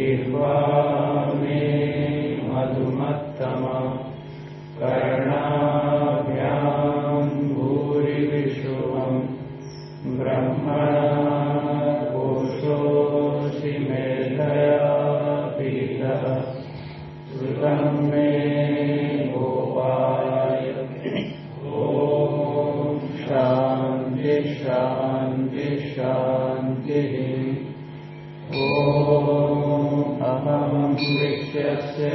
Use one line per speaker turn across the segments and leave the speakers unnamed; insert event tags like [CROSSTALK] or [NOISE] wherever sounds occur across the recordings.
जिह्वा मे मधुमत्तमा कर्णाभ्यां भूरिविशुवम् ब्रह्मणा कोशोऽसि मेधया पीतः श्रुतं मे विश्वस्य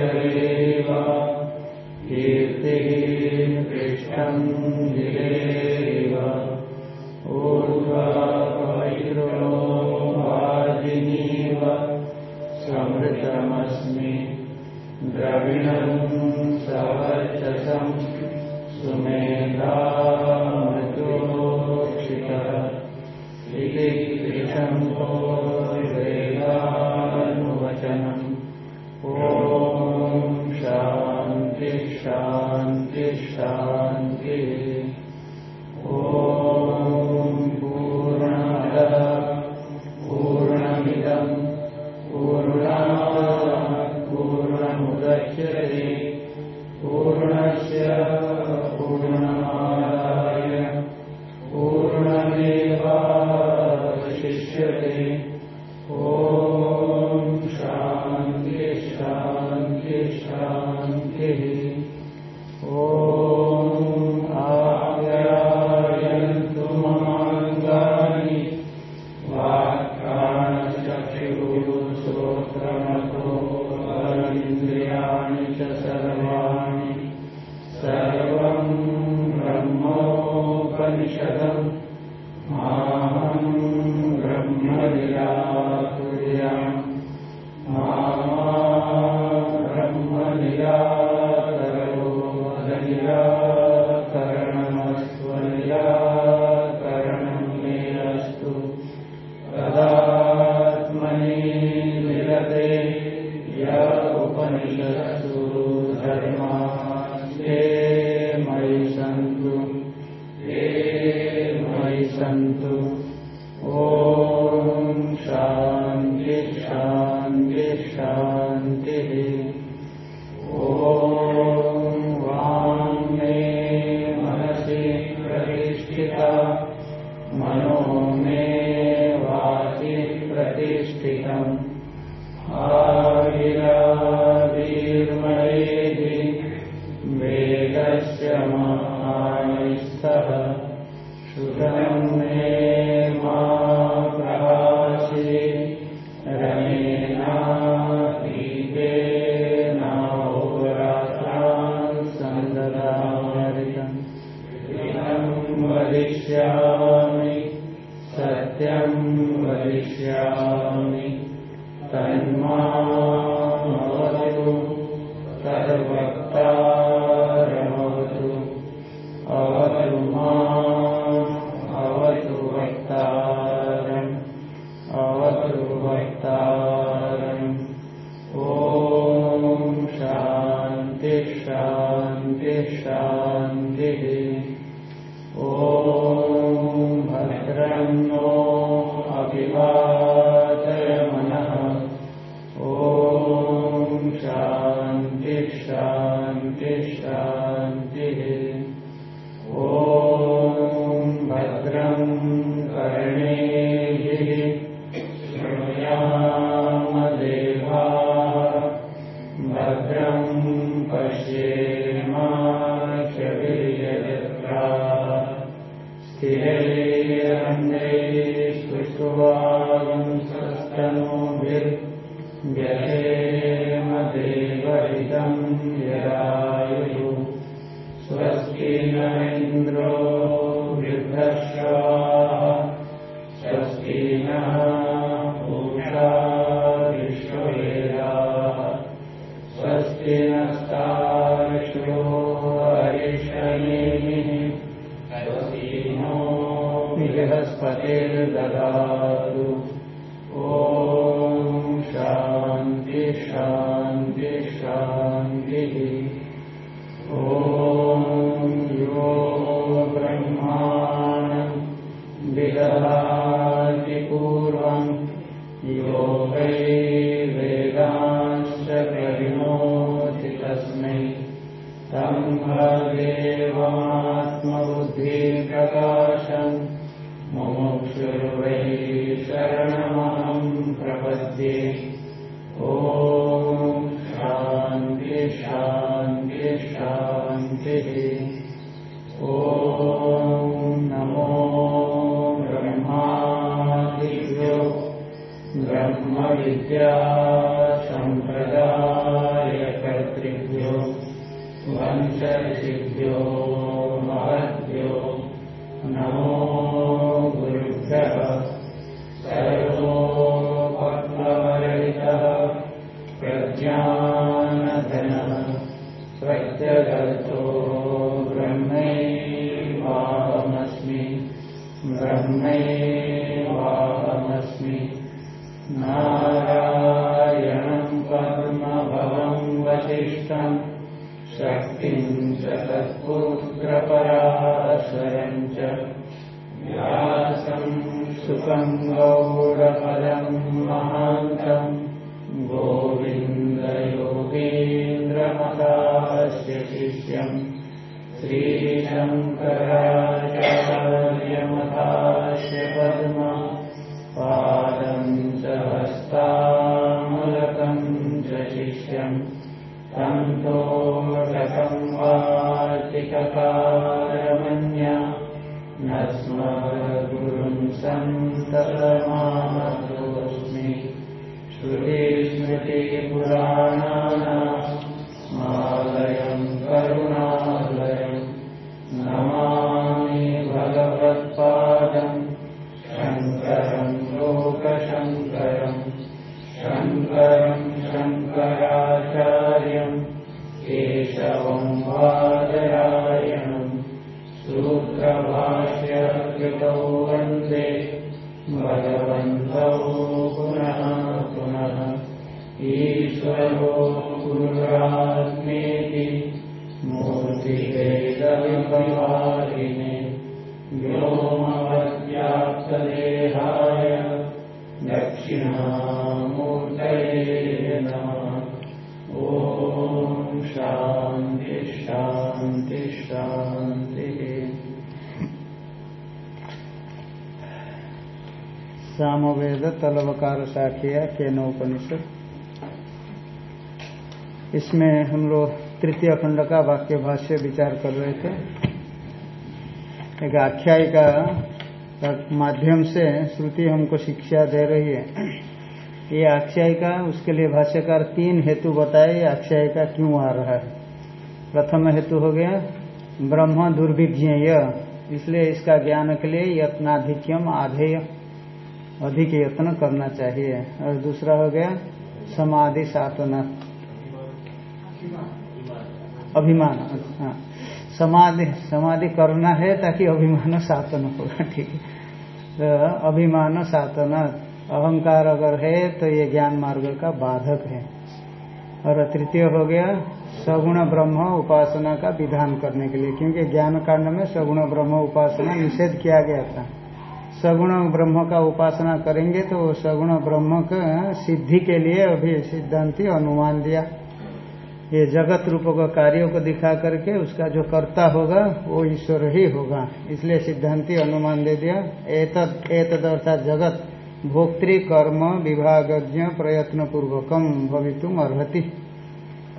Amen. शङ्कराचार्यमकाशपद्मा पादम् च हस्तामुलकम् च शिष्यम् तन्तोषकम् पाचिककारमन्या न स्मरगुरुम् सन्ततोऽस्मि श्रुते स्मृते करुणा शङ्कराचार्यम् चार्यम् केशवम्भाचार्यम् सूत्रभाष्यकृतौ वन्दे। भगवन्तौ पुनः पुनः ईश्वरो गुरुरात्मेति मूर्तिवेदविपरिवारि व्योमवद्याप्तदेहाय दक्षिणामूर्तये
सामवेद तलवकार साखिया के केनोपनिषद इसमें हम लोग तृतीय खंड का वाक्य भाष्य विचार कर रहे थे। एक आख्यायिका माध्यम से श्रुति हमको शिक्षा दे रही है। ये आख्याय का उसके लिए भाष्यकार तीन हेतु बताए आख्याय का क्यों आ रहा है? प्रथम हेतु हो गया, ब्रह्म दुर्विज्ञेय, इसलिए इसका ज्ञान के लिए यत्नाधिक्यम आधेय, अधिक यत्न करना चाहिए। और दूसरा हो गया, समाधि साधना। अभिमान हाँ। समाधि समाधि करना है ताकि अभिमान साधन होगा, ठीक है। तो अभिमान साधना। अहंकार अगर है तो ये ज्ञान मार्ग का बाधक है। और तृतीय हो गया, सगुण ब्रह्म उपासना का विधान करने के लिए, क्योंकि ज्ञान कांड में सगुण ब्रह्म उपासना निषेध किया गया था। सगुण ब्रह्म का उपासना करेंगे तो सगुण ब्रह्म का सिद्धि के लिए अभी सिद्धांति अनुमान दिया। ये जगत रूप का कार्यों को दिखा करके उसका जो कर्ता होगा, वो ईश्वर ही होगा। इसलिए सिद्धांति अनुमान दे दिया, एतद एतद अर्थात जगत। भोक्तृ कर्म विभागज्ञ प्रयत्न पूर्वकम भवितुम अर्ति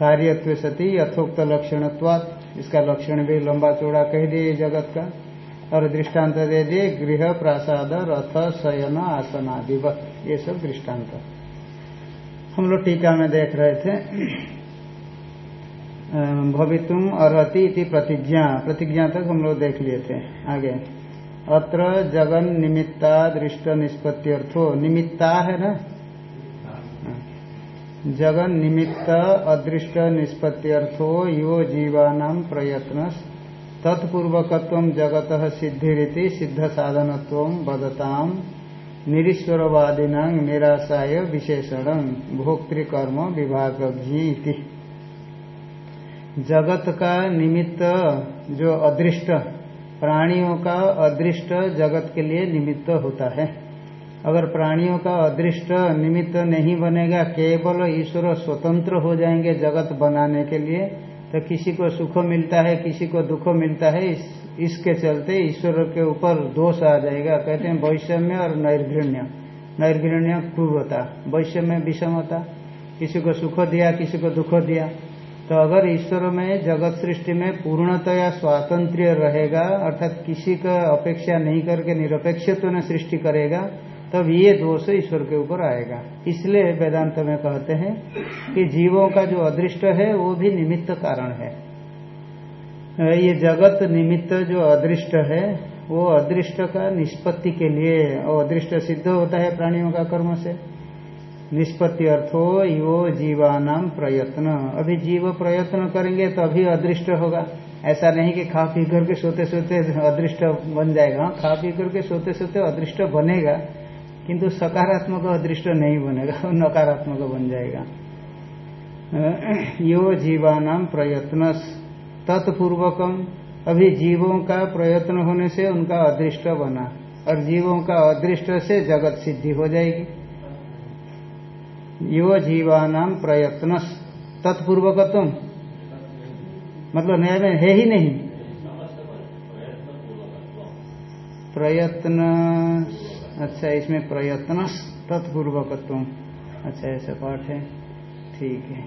कार्य सती यथोक्त लक्षणत्वात्। इसका लक्षण भी लंबा चौड़ा कह दिए जगत का। और दृष्टांत दे दिए गृह, प्रासाद, रथ, शयन आसन आदि ये सब दृष्टांत। हम लोग टीका में देख रहे थे भवितुम अर्ति इति प्रतिज्ञा। प्रतिज्ञा तक हम लोग देख लिए थे आगे। अत्र जगन निमित्ता दृष्ट निष्पत्ति अर्थो निमित्ता है ना? जगन निमित्त अदृष्ट निष्पत्ति अर्थो यो जीवानाम प्रयत्न। तत्पूर्वकत्व जगत सिद्धिरीति सिद्ध साधनत्व बदताम निरीश्वरवादिना निराशाय विशेषण। भोक्तृकर्म विभागी जगत का निमित्त जो अदृष्ट प्राणियों का अदृष्ट जगत के लिए निमित्त होता है। अगर प्राणियों का अदृष्ट निमित्त नहीं बनेगा केवल ईश्वर स्वतंत्र हो जाएँगे जगत बनाने के लिए तो किसी को सुख मिलता है किसी को दुख मिलता है इस, इसके चलते ईश्वर के ऊपर दोष आ जाएगा। कहते हैं वैषम्य और नैर्घृण्य। नैर्घृण्य क्रूरता वैषम्य विषमता। किसी को सुख दिया किसी को दुख दिया तो अगर ईश्वर में, जगत सृष्टि में पूर्णतया स्वातंत्र्य रहेगा, अर्थात किसी का अपेक्षा नहीं करके निरपेक्षत्व तो सृष्टि करेगा, तब ये दोष ईश्वर के ऊपर आएगा। इसलिए वेदांत में कहते हैं कि जीवों का जो अदृष्ट है, वो भी निमित्त कारण है। ये जगत निमित्त जो अदृष्ट है, वो अदृष्ट का निष्पत्ति के लिए और अदृष्ट सिद्ध होता है प्राणियों का कर्म से। निष्पत्ति अर्थो यो जीवानाम प्रयत्न। अभी जीव प्रयत्न करेंगे तो अभी अदृष्ट होगा। ऐसा नहीं कि खा पी करके सोते सोते अदृष्ट बन जाएगा। खा पी करके सोते सोते अदृष्ट बनेगा, किंतु सकारात्मक अदृष्ट नहीं बनेगा, [LAUGHS] नकारात्मक बन जाएगा। यो जीवानाम प्रयत्न। तत्पूर्वकम अभी जीवों का प्रयत्न होने से उनका अदृष्ट बना, और जीवों का अदृष्ट से जगत सिद्धि हो जाएगी। यो जीवानाम प्रयत्न तत्पूर्वकत्म मतलब नया में है ही नहीं। प्रयत्न अच्छा इसमें प्रयत्न तत्पूर्वकत्व अच्छा ऐसा पाठ है। ठीक है।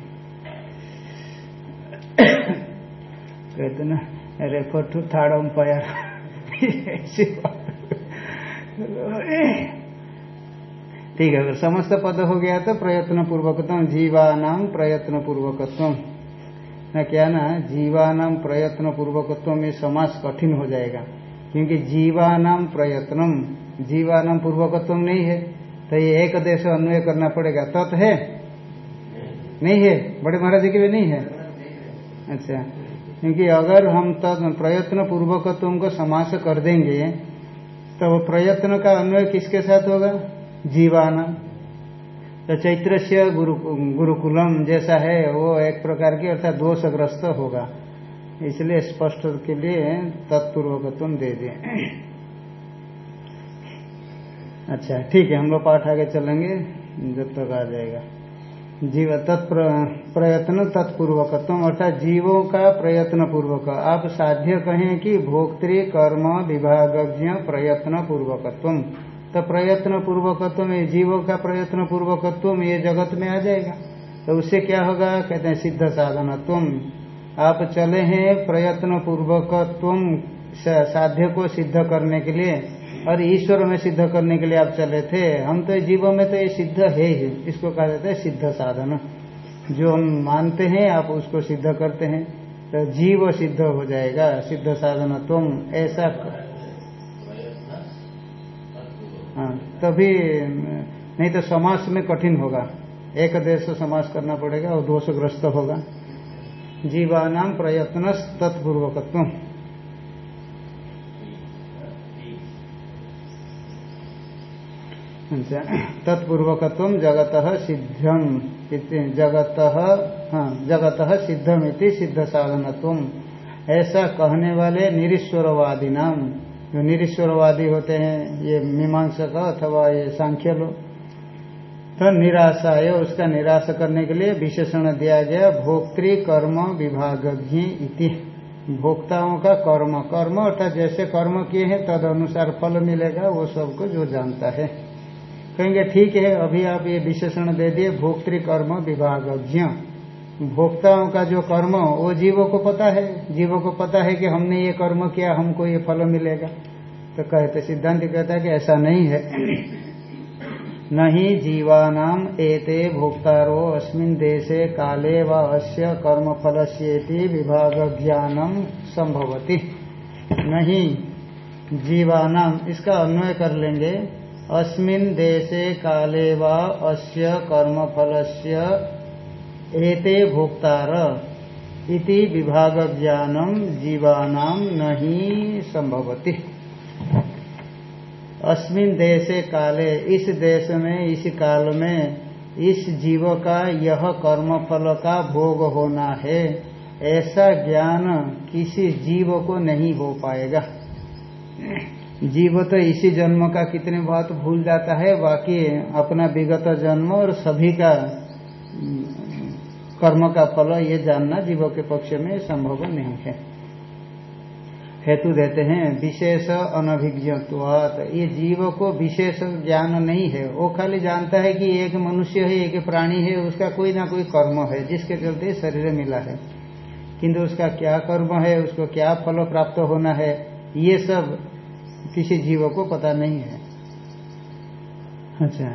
कहते ना रेफर टू थर्ड अंपायर ठीक है समस्त पद हो गया तो प्रयत्न पूर्वकत्व जीवानाम प्रयत्न पूर्वकत्व न क्या ना जीवानाम प्रयत्न पूर्वकत्व में समास कठिन हो जाएगा। क्योंकि जीवानाम प्रयत्नम जीवानाम पूर्वकत्व नहीं है तो ये एक देश अन्वय करना पड़ेगा। तत् है? नहीं है? बड़े महाराज के लिए नहीं है? अच्छा। क्योंकि अगर हम तत् प्रयत्न पूर्वकत्व को समास कर देंगे तो प्रयत्न का अन्वय किसके साथ होगा? जीवाना। तो चैत्र से गुरु, गुरुकुलम जैसा है, वो एक प्रकार की अर्थात दोषग्रस्त होगा। इसलिए स्पष्ट के लिए तत्पूर्वकत्व दे दिए। अच्छा ठीक है, हम लोग पाठ आगे चलेंगे, जब तक आ जाएगा। जीव तत्प्र, प्रयत्न तत्पूर्वकत्व, अर्थात जीवों का प्रयत्न पूर्वक। आप साध्य कहें कि भोक्तृ, कर्म, विभागज्ञ, प्रयत्न पूर्वकत्व। तो प्रयत्न पूर्वकत्व में, जीवों का प्रयत्न पूर्वकत्व में ये जगत में आ जाएगा। तो उससे क्या होगा? कहते हैं सिद्ध साधनत्व आप चले हैं प्रयत्न पूर्वकत्व साध्य को सिद्ध करने के लिए और ईश्वर में सिद्ध करने के लिए आप चले थे। हम तो जीवों में तो ये सिद्ध है ही। इसको कहा जाता है सिद्ध साधन। जो हम मानते हैं, आप उसको सिद्ध करते हैं। तो जीव सिद्ध हो जाएगा सिद्ध साधन तुम ऐसा हाँ तभी नहीं तो समास में कठिन होगा। एक देश समास करना पड़ेगा और दोषग्रस्त होगा। जीवानाम प्रयत्न तत्पूर्वकत्व अच्छा तत्पूर्वकत्व जगत सिद्धम जगत हाँ जगत सिद्धम इति सिद्ध साधनत्व ऐसा कहने वाले निरीश्वरवादी नाम जो निरीश्वरवादी होते हैं, ये मीमांसक अथवा ये सांख्य लोग तो निराशा है, उसका निराश करने के लिए विशेषण दिया गया, भोक्तृ कर्म विभागज्ञ इति। भोक्ताओं का कर्म कर्म अर्थात जैसे कर्म किए हैं तद अनुसार फल मिलेगा, वो सबको जो जानता है। कहेंगे, ठीक है, अभी आप ये विशेषण दे दिए, भोक्तृ कर्म विभागज्ञ। भोक्ताओं का जो कर्म वो जीवों को पता है। जीवों को पता है कि हमने ये कर्म किया, हमको ये फल मिलेगा। तो कहते, सिद्धांत कहता है कि ऐसा नहीं है। नहीं जीवानाम एते भोक्तारो, अस्मिन देशे काले व अस्य कर्म फलस्येति विभाग ज्ञानम संभवती नहीं जीवानाम, इसका अन्वय कर लेंगे। अस्मिन देशे काले व अस्य कर्म फलस्य एते भोक्तार इति विभाग ज्ञानम जीवानाम नहीं संभवती। अस्मिन देशे काले, इस देश में, इस काल में, इस जीव का यह कर्म फल का भोग होना है, ऐसा ज्ञान किसी जीव को नहीं हो पाएगा। जीव तो इसी जन्म का कितने बात भूल जाता है, बाकी अपना विगत जन्म और सभी का कर्म का फल ये जानना जीव के पक्ष में संभव नहीं है। हेतु देते हैं, विशेष अनभिज्ञत्वात। ये जीव को विशेष ज्ञान नहीं है। वो खाली जानता है कि एक मनुष्य है, एक प्राणी है, उसका कोई ना कोई कर्म है, जिसके चलते शरीर मिला है। किंतु उसका क्या कर्म है, उसको क्या फल प्राप्त होना है, ये सब किसी जीव को पता नहीं है। अच्छा।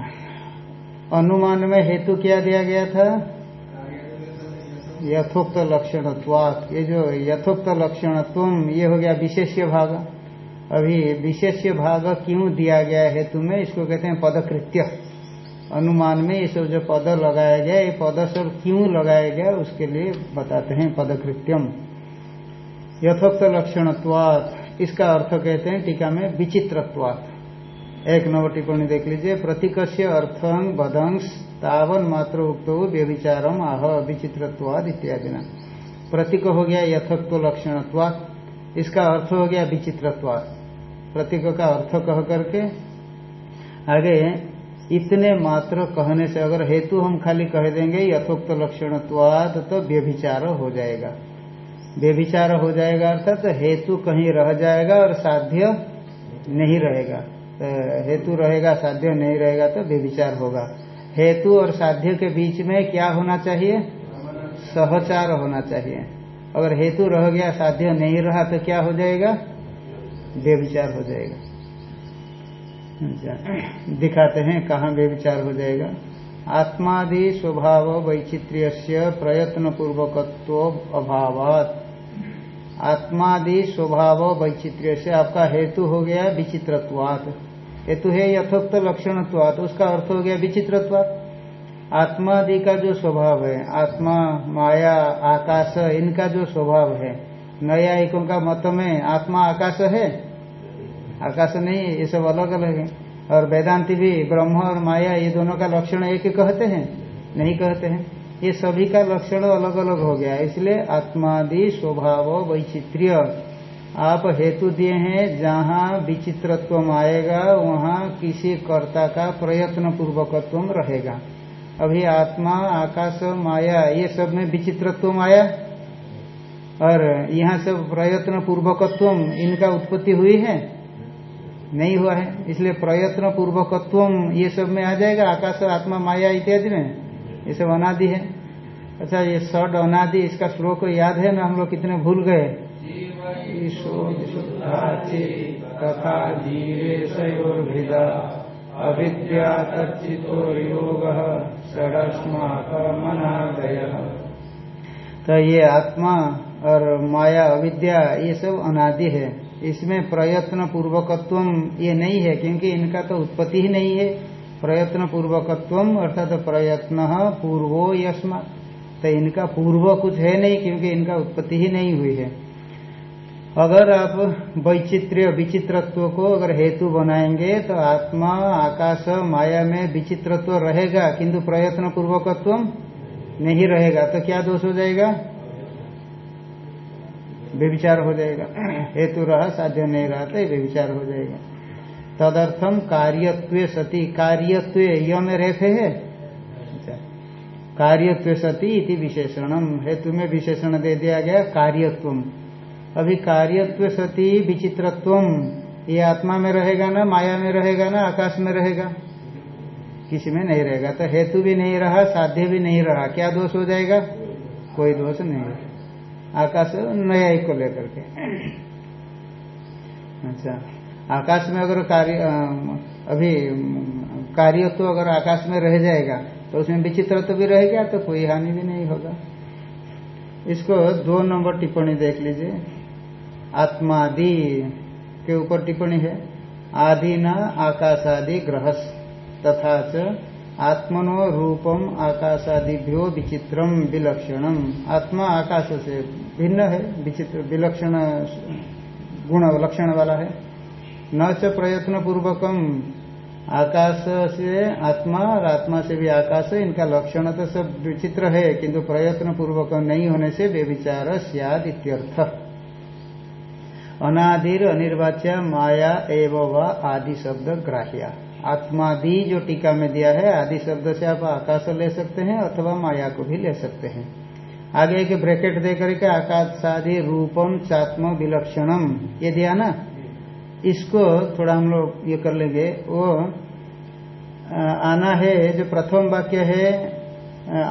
अनुमान में हेतु क्या दिया गया था? यथोक्त लक्षणत्वात। ये जो यथोक्त लक्षणत्व, ये हो गया विशेष्य भाग। अभी विशेष्य भाग क्यों दिया गया हेतु में इसको कहते हैं पदकृत्य। अनुमान में ये सब जो पद लगाया गया, ये पद सब क्यों लगाया गया, उसके लिए बताते हैं पदकृत्यम। यथोक्त लक्षणत्वात, इसका अर्थ कहते हैं टीका में विचित्रत्वात। एक नव टिप्पणी देख लीजिए। प्रतीक से अर्थं बदंश तावन मात्र उक्त व्यभिचारम आह विचित्रत्वाद इत्यादि ना प्रतीक हो गया यथत्व लक्षणत्वाद इसका अर्थ हो गया विचित्रत्वाद प्रतीक का अर्थ कह करके, आगे, इतने मात्र कहने से अगर हेतु हम खाली कह देंगे यथोक्त लक्षणत्वाद तो व्यभिचार हो जाएगा। व्यभिचार हो जाएगा अर्थात तो हेतु कहीं रह जाएगा और साध्य नहीं रहेगा। हेतु रहेगा, साध्य नहीं रहेगा तो व्यभिचार होगा। हेतु और साध्य के बीच में क्या होना चाहिए? सहचार होना चाहिए। अगर हेतु रह गया, साध्य नहीं रहा तो क्या हो जाएगा? व्यभिचार हो जाएगा। दिखाते हैं कहाँ व्यभिचार हो जाएगा। आत्मादि स्वभाव वैचित्र्य प्रयत्न पूर्वकत्व अभावात। आत्मादि स्वभाव वैचित्र्य से आपका हेतु हो गया विचित्रत्वात। हेतु है यथोक्त लक्षणत्वात, उसका अर्थ हो गया विचित्रत्वात। आत्मादि का जो स्वभाव है, आत्मा, माया, आकाश, इनका जो स्वभाव है न्यायिकों का मत में आत्मा, आकाश है? आकाश नहीं, ये सब अलग अलग है। और वेदांति भी ब्रह्म और माया, ये दोनों का लक्षण एक कहते हैं, नहीं कहते हैं। ये सभी का लक्षण अलग अलग हो गया। इसलिए आत्मादि स्वभाव वैचित्र्य। आप हेतु दिए हैं, जहाँ विचित्रत्व आएगा, वहाँ किसी कर्ता का प्रयत्न पूर्वकत्व रहेगा। अभी आत्मा, आकाश, माया, ये सब में विचित्रत्व आया? और यहाँ सब प्रयत्न पूर्वकत्व इनका उत्पत्ति हुई है? नहीं हुआ है। इसलिए प्रयत्न पूर्वकत्व ये सब में आ जाएगा, आकाश, आत्मा, माया इत्यादि में? ये सब अनादि है। अच्छा ये सड अनादि इसका श्लोक याद है ना? हम लोग कितने भूल गए।
तथा जीवेशयोर्भिदा। अविद्या तच्चितो योग षडस्माकमनादय
तो ये आत्मा और माया अविद्या ये सब अनादि है। इसमें प्रयत्न पूर्वकत्व ये नहीं है क्योंकि इनका तो उत्पत्ति ही नहीं है। प्रयत्न पूर्वकत्व अर्थात प्रयत्न पूर्वो यस्मा। तो इनका पूर्व कुछ है नहीं, क्योंकि इनका उत्पत्ति ही नहीं हुई है। अगर आप वैचित्र्य, विचित्रत्व को अगर हेतु बनाएँगे तो आत्मा, आकाश, माया में विचित्रत्व रहेगा। किंतु प्रयत्न पूर्वकत्व नहीं रहेगा तो क्या दोष हो जाएगा? व्यविचार हो जाएगा। [CLEARS THROAT] हेतु रहा, साध्य नहीं रहा तो व्यविचार हो जाएगा। तदर्थम कार्यत्व सती। कार्यत्व यह में रेफे है? अच्छा। कार्यत्व सती इति विशेषणम हेतु में विशेषण दे दिया गया कार्यत्व। अभी कार्यत्व सती विचित्रत्व। ये आत्मा में रहेगा ना माया में रहेगा ना आकाश में रहेगा? किसी में नहीं रहेगा। तो हेतु भी नहीं रहा साध्य भी नहीं रहा। क्या दोष हो जाएगा? कोई दोष नहीं। आकाश नया को लेकर के। अच्छा। आकाश में अगर कार्य अभी कार्य तो अगर आकाश में रह जाएगा तो उसमें विचित्र तो भी रहेगा तो कोई हानि भी नहीं होगा। इसको दो नंबर टिप्पणी देख लीजिए। आत्मादि के ऊपर टिप्पणी है। आदि न आकाशादि ग्रहस, तथा च आत्मनो रूपम आकाशादिभ्यो विचित्रम विलक्षणम आत्मा आकाश से भिन्न है, विचित्र, विलक्षण, गुण, लक्षण वाला है। न च प्रयत्न पूर्वकम आकाश से आत्मा और आत्मा से भी आकाश इनका लक्षण तो सब विचित्र है, किंतु प्रयत्न पूर्वक नहीं होने से बेविचार सियाद इत्यर्थ। अनादिर, अनिर्वाच्य, माया एवं व आदि शब्द ग्राह्या। आत्मादि जो टीका में दिया है, आदि शब्द से आप आकाश ले सकते हैं अथवा माया को भी ले सकते हैं। आगे एक ब्रैकेट दे करके आकाशादि रूपम चात्म विलक्षणम, ये दिया ना? इसको थोड़ा हम लोग ये कर लेंगे। वो आना है, जो प्रथम वाक्य है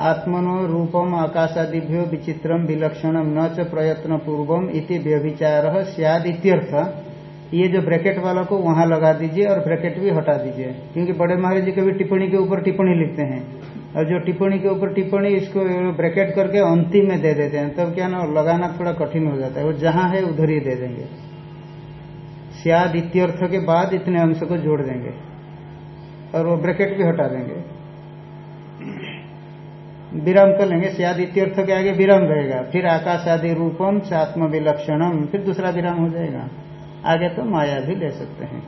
आत्मनो रूपम आकाशादिभ्यो विचित्रम विलक्षणम न च प्रयत्न पूर्वम इति व्यभिचार सियाद इत्यर्थ। ये जो ब्रैकेट वाला को वहाँ लगा दीजिए और ब्रैकेट भी हटा दीजिए, क्योंकि बड़े महाराज जी कभी टिप्पणी के ऊपर टिप्पणी लिखते हैं। और जो टिप्पणी के ऊपर टिप्पणी, इसको ब्रैकेट करके अंतिम में दे देते हैं, तब तो क्या ना, लगाना थोड़ा कठिन हो जाता है। वो जहाँ है, उधर ही दे देंगे। सियाद इत्यर्थ के बाद इतने अंश को जोड़ देंगे। और वो ब्रैकेट भी हटा देंगे। विराम कर लेंगे। सियाद इत्यर्थ के आगे विराम रहेगा। फिर आकाश आदि रूपम चात्म विलक्षणम फिर दूसरा विराम हो जाएगा। आगे तो माया भी ले सकते हैं।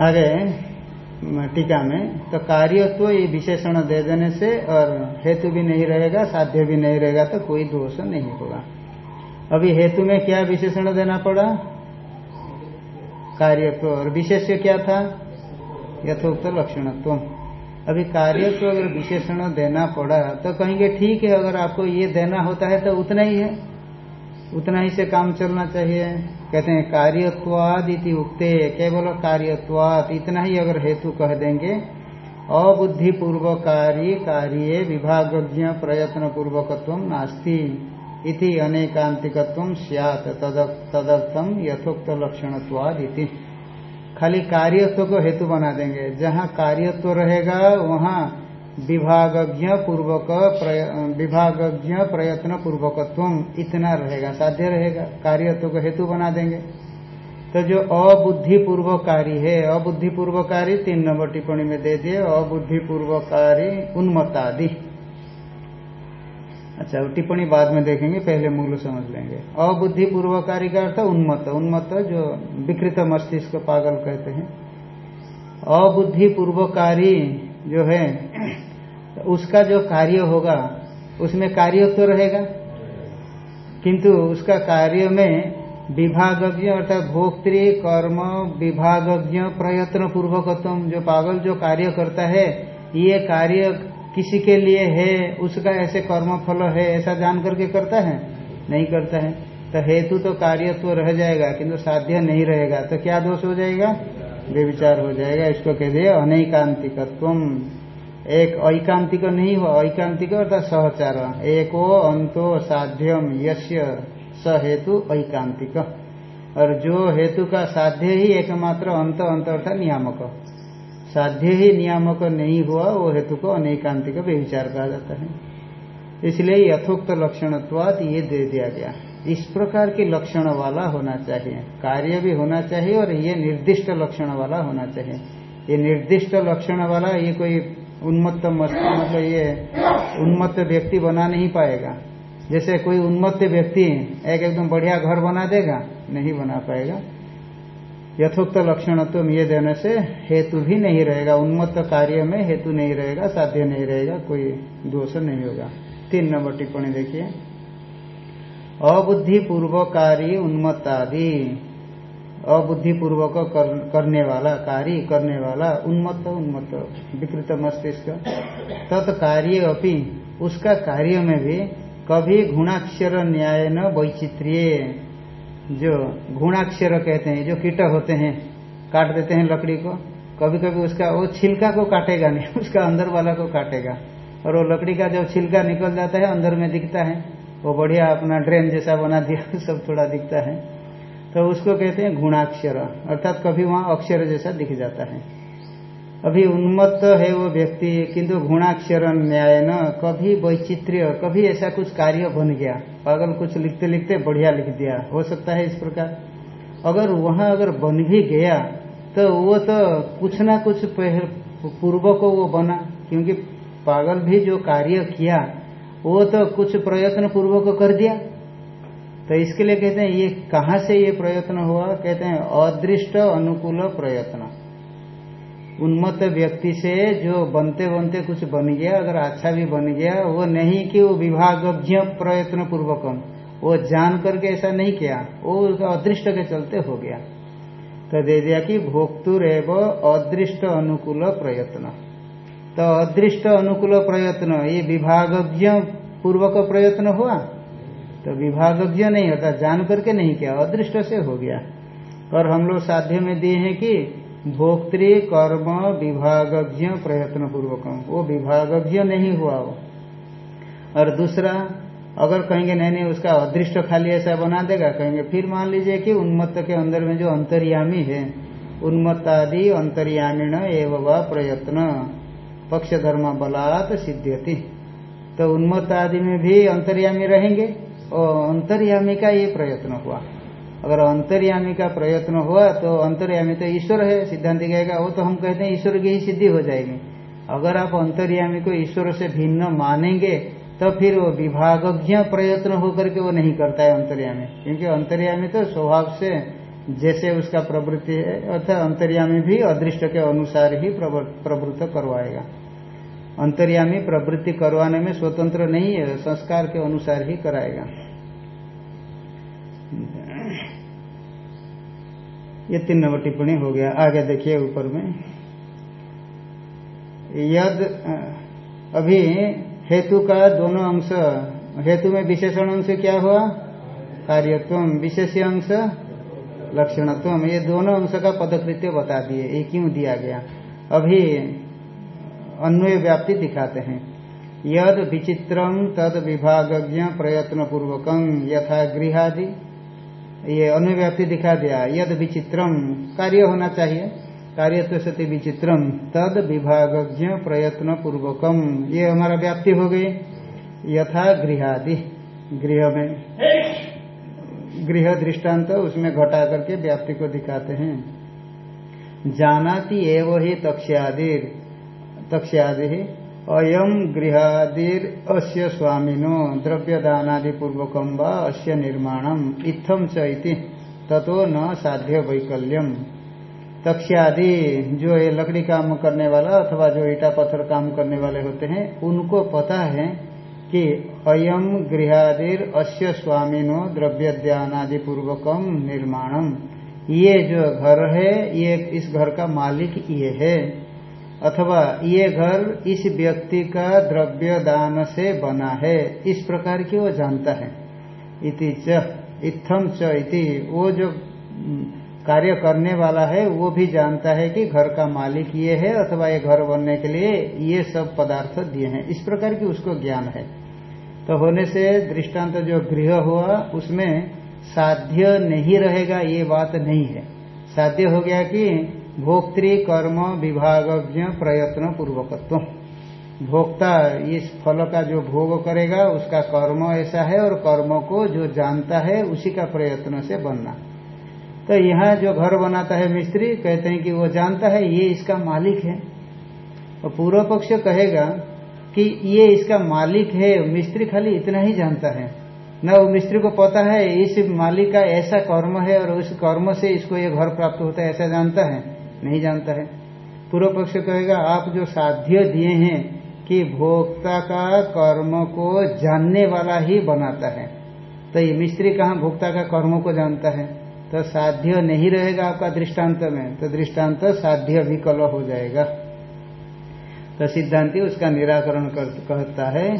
आगे टीका में तो कार्यत्व तो ये विशेषण दे देने से और हेतु भी नहीं रहेगा, साध्य भी नहीं रहेगा तो कोई दोष नहीं होगा। अभी हेतु में क्या विशेषण देना पड़ा? कार्य कार्यत्व। और विशेष्य क्या था? यथोक्त लक्षणत्व। अभी कार्य को अगर विशेषण देना पड़ा तो कहेंगे, ठीक है, अगर आपको ये देना होता है तो उतना ही है। उतना ही से काम चलना चाहिए। कहते हैं कार्यत्वाद इति उक्ते, केवल कार्यत्वाद इतना ही अगर हेतु कह देंगे अबुद्धि पूर्वकारी कार्य विभागज्ञ प्रयत्न पूर्वकत्व नास्ति। इति अनेकांतिकत्व सियात तदर्थम यथोक्त लक्षणत्वाद इति। खाली कार्यत्व को हेतु बना देंगे। जहाँ कार्यत्व रहेगा, वहाँ विभागज्ञ पूर्वक विभागज्ञ प्रयत्न पूर्वकत्व इतना रहेगा, साध्य रहेगा। कार्यत्व को हेतु बना देंगे। तो जो अबुद्धि पूर्वकारी है अबुद्धि पूर्वकारी तीन नंबर टिप्पणी में दे दिए अबुद्धि पूर्वकारी उन्मत्तादि। अच्छा टिप्पणी बाद में देखेंगे, पहले मूल समझ लेंगे। अबुद्धि पूर्वकारी का अर्थ उन्मत्त उन्मत्त जो विकृत मस्तिष्क पागल कहते हैं। अबुद्धि पूर्वकारी जो है, उसका जो कार्य होगा, उसमें कार्य तो रहेगा। किंतु उसका कार्य में विभागज्ञ अर्थात भोक्तृ, कर्म, विभागज्ञ प्रयत्न पूर्वकत्म जो पागल जो कार्य करता है, ये कार्य किसी के लिए है, उसका ऐसे कर्म फल है, ऐसा जान करके करता है? नहीं करता है। तो हेतु तो कार्य तो रह जाएगा, किंतु साध्य नहीं रहेगा। तो क्या दोष हो जाएगा? बेविचार हो जाएगा। इसको कह दिए अनैकांतिकत्व एक ऐकांतिक नहीं हो ऐकांतिक अर्थात सहचार। एको अंतो साध्यम यश्य स हेतु ऐकांतिक। और जो हेतु का साध्य ही एकमात्र अंत अंत अर्थात नियामक। साध्य ही नियामक नहीं हुआ, वो हेतु को अनेकांतिक व्यविचार कहा जाता है। इसलिए यथोक्त लक्षणत्वाद ये दे दिया गया। इस प्रकार के लक्षण वाला होना चाहिए। कार्य भी होना चाहिए और ये निर्दिष्ट लक्षण वाला होना चाहिए। ये निर्दिष्ट लक्षण वाला ये कोई उन्मत्त मतलब ये उन्मत्त व्यक्ति बना नहीं पाएगा। जैसे कोई उन्मत्त व्यक्ति एक एकदम बढ़िया घर बना देगा, नहीं बना पाएगा। यथोक्त लक्षण तो ये देने से हेतु भी नहीं रहेगा। उन्मत्त कार्य में हेतु नहीं रहेगा साध्य नहीं रहेगा कोई दोष नहीं होगा। तीन नंबर टिप्पणी देखिए। अबुद्धि पूर्वकारी उन्मत्तादि। अबुद्धि पूर्वक कर, करने वाला कार्य करने वाला उन्मत्त उन्मत्त विकृत मस्तिष्क। तत्कार्य तो अपनी उसका कार्य में भी कभी गुणाक्षर न्याय न वैचित्र्य। जो घूणाक्षर कहते हैं, जो कीट होते हैं, काट देते हैं लकड़ी को। कभी कभी उसका, वो छिलका को काटेगा नहीं, [LAUGHS] उसका अंदर वाला को काटेगा। और वो लकड़ी का जो छिलका निकल जाता है, अंदर में दिखता है। वो बढ़िया अपना ड्रेन जैसा बना दिया, [LAUGHS] सब थोड़ा दिखता है। तो उसको कहते हैं घूणाक्षर, अर्थात कभी वहाँ अक्षर जैसा दिख जाता है। अभी उन्मत्त है वो व्यक्ति, किंतु गुणाक्षर न्याय न कभी वैचित्र्य, कभी ऐसा कुछ कार्य बन गया। पागल कुछ लिखते लिखते बढ़िया लिख दिया। हो सकता है इस प्रकार। अगर वहाँ अगर बन भी गया तो वो तो कुछ ना कुछ पूर्व को वो बना। क्योंकि पागल भी जो कार्य किया, वो तो कुछ प्रयत्न पूर्वक कर दिया। तो इसके लिए कहते हैं, ये कहाँ से ये प्रयत्न हुआ? कहते हैं, अदृष्ट अनुकूल प्रयत्न। उन्मत्त व्यक्ति से जो बनते बनते कुछ बन गया, अगर अच्छा भी बन गया, वो नहीं कि वो विभागज्ञ प्रयत्न पूर्वकम वो जान करके ऐसा नहीं किया, वो उसका अदृष्ट के चलते हो गया। तो दे दिया कि भोक्तुर एवं अदृष्ट अनुकूल प्रयत्न। तो अदृष्ट अनुकूल प्रयत्न, ये विभागज्ञ पूर्वक प्रयत्न हुआ? तो विभागज्ञ नहीं होता जान करके नहीं किया, अदृष्ट से हो गया। और हम लोग साध्य में दिए हैं कि भोक्तृ कर्म विभागज्ञ प्रयत्न पूर्वकम वो विभागज्ञ नहीं हुआ वो। और दूसरा, अगर कहेंगे, नहीं नहीं, उसका अदृष्ट खाली ऐसा बना देगा, कहेंगे, फिर मान लीजिए कि उन्मत्त के अंदर में जो अंतर्यामी है, उन्मत्तादि अंतर्यामीण एवं प्रयत्न पक्ष धर्म बलात् सिद्ध्यति। तो उन्मत्त आदि में भी अंतर्यामी रहेंगे, और अंतर्यामी का ये प्रयत्न हुआ। अगर अंतर्यामी का प्रयत्न हुआ तो अंतर्यामी तो ईश्वर है, सिद्धांत कहेगा, वो तो हम कहते हैं ईश्वर की ही सिद्धि हो जाएगी। अगर आप अंतर्यामी को ईश्वर से भिन्न मानेंगे तो फिर वो विभागज्ञ प्रयत्न होकर के वो नहीं करता है अंतर्यामी। क्योंकि अंतर्यामी तो स्वभाव से जैसे उसका प्रवृत्ति है, अर्थात अंतर्यामी भी अदृष्ट के अनुसार ही प्रवृत्त करवाएगा। अंतर्यामी प्रवृत्ति करवाने में स्वतंत्र नहीं है, संस्कार के अनुसार ही कराएगा। ये तीन नंबर टिप्पणी हो गया। आगे देखिए ऊपर में। यद अभी हेतु का दोनों अंश, हेतु में विशेषण अंश क्या हुआ? कार्यत्व विशेष अंश लक्षणत्व ये दोनों अंश का पदकृत्य बता दिए, ये क्यों दिया गया? अभी अन्वय व्याप्ति दिखाते हैं। यद विचित्रम तद विभागज्ञ प्रयत्न पूर्वकम यथा गृहादि। ये अन्वय व्याप्ति दिखा दिया, यद विचित्रम कार्य होना चाहिए। कार्य तो सती विचित्रम तद विभागज्ञ प्रयत्न पूर्वकम ये हमारा व्याप्ति हो गई। यथा गृहादि, गृह में। गृह दृष्टांत उसमें घटा करके व्याप्ति को दिखाते हैं। जानाति एवं ही तक्ष्यादिर तक्ष्यादि अयम गृहादिर अस्य स्वामिनो द्रव्य दानादि पूर्वकम व अस्य निर्माणम इत्थम चैति ततो न साध्य वैकल्यम। तक्ष्यादि जो ये लकड़ी काम करने वाला अथवा जो ईटा पत्थर काम करने वाले होते हैं, उनको पता है कि अयम गृहादिर अस्य स्वामिनो द्रव्य दानादि पूर्वकम निर्माणम। ये जो घर है, ये इस घर का मालिक ये है। अथवा ये घर इस व्यक्ति का द्रव्य दान से बना है, इस प्रकार की वो जानता है। इति च इत्थम च इति, वो जो कार्य करने वाला है, वो भी जानता है कि घर का मालिक ये है अथवा ये घर बनने के लिए ये सब पदार्थ दिए हैं। इस प्रकार की उसको ज्ञान है। तो होने से दृष्टांत जो गृह हुआ, उसमें साध्य नहीं रहेगा, ये बात नहीं है। साध्य हो गया कि भोक्तृ कर्म विभागज्ञ प्रयत्न पूर्वकत्व। भोक्ता इस फल का जो भोग करेगा, उसका कर्म ऐसा है और कर्म को जो जानता है, उसी का प्रयत्न से बनना। तो यहाँ जो घर बनाता है मिस्त्री, कहते हैं कि वो जानता है, ये इसका मालिक है। और पूर्व पक्ष कहेगा कि ये इसका मालिक है, मिस्त्री खाली इतना ही जानता है। न, वो मिस्त्री को पता है, इस मालिक का ऐसा कर्म है और उस कर्म से इसको ये घर प्राप्त होता है, ऐसा जानता है। नहीं जानता है। पूर्व पक्ष कहेगा आप जो साध्य दिए हैं कि भोक्ता का कर्म को जानने वाला ही बनाता है। तो ये मिस्त्री कहाँ भोक्ता का कर्म को जानता है? तो साध्य नहीं रहेगा आपका दृष्टांत में तो दृष्टांत साध्य विकल हो जाएगा। तो सिद्धांति उसका निराकरण कर, कहता है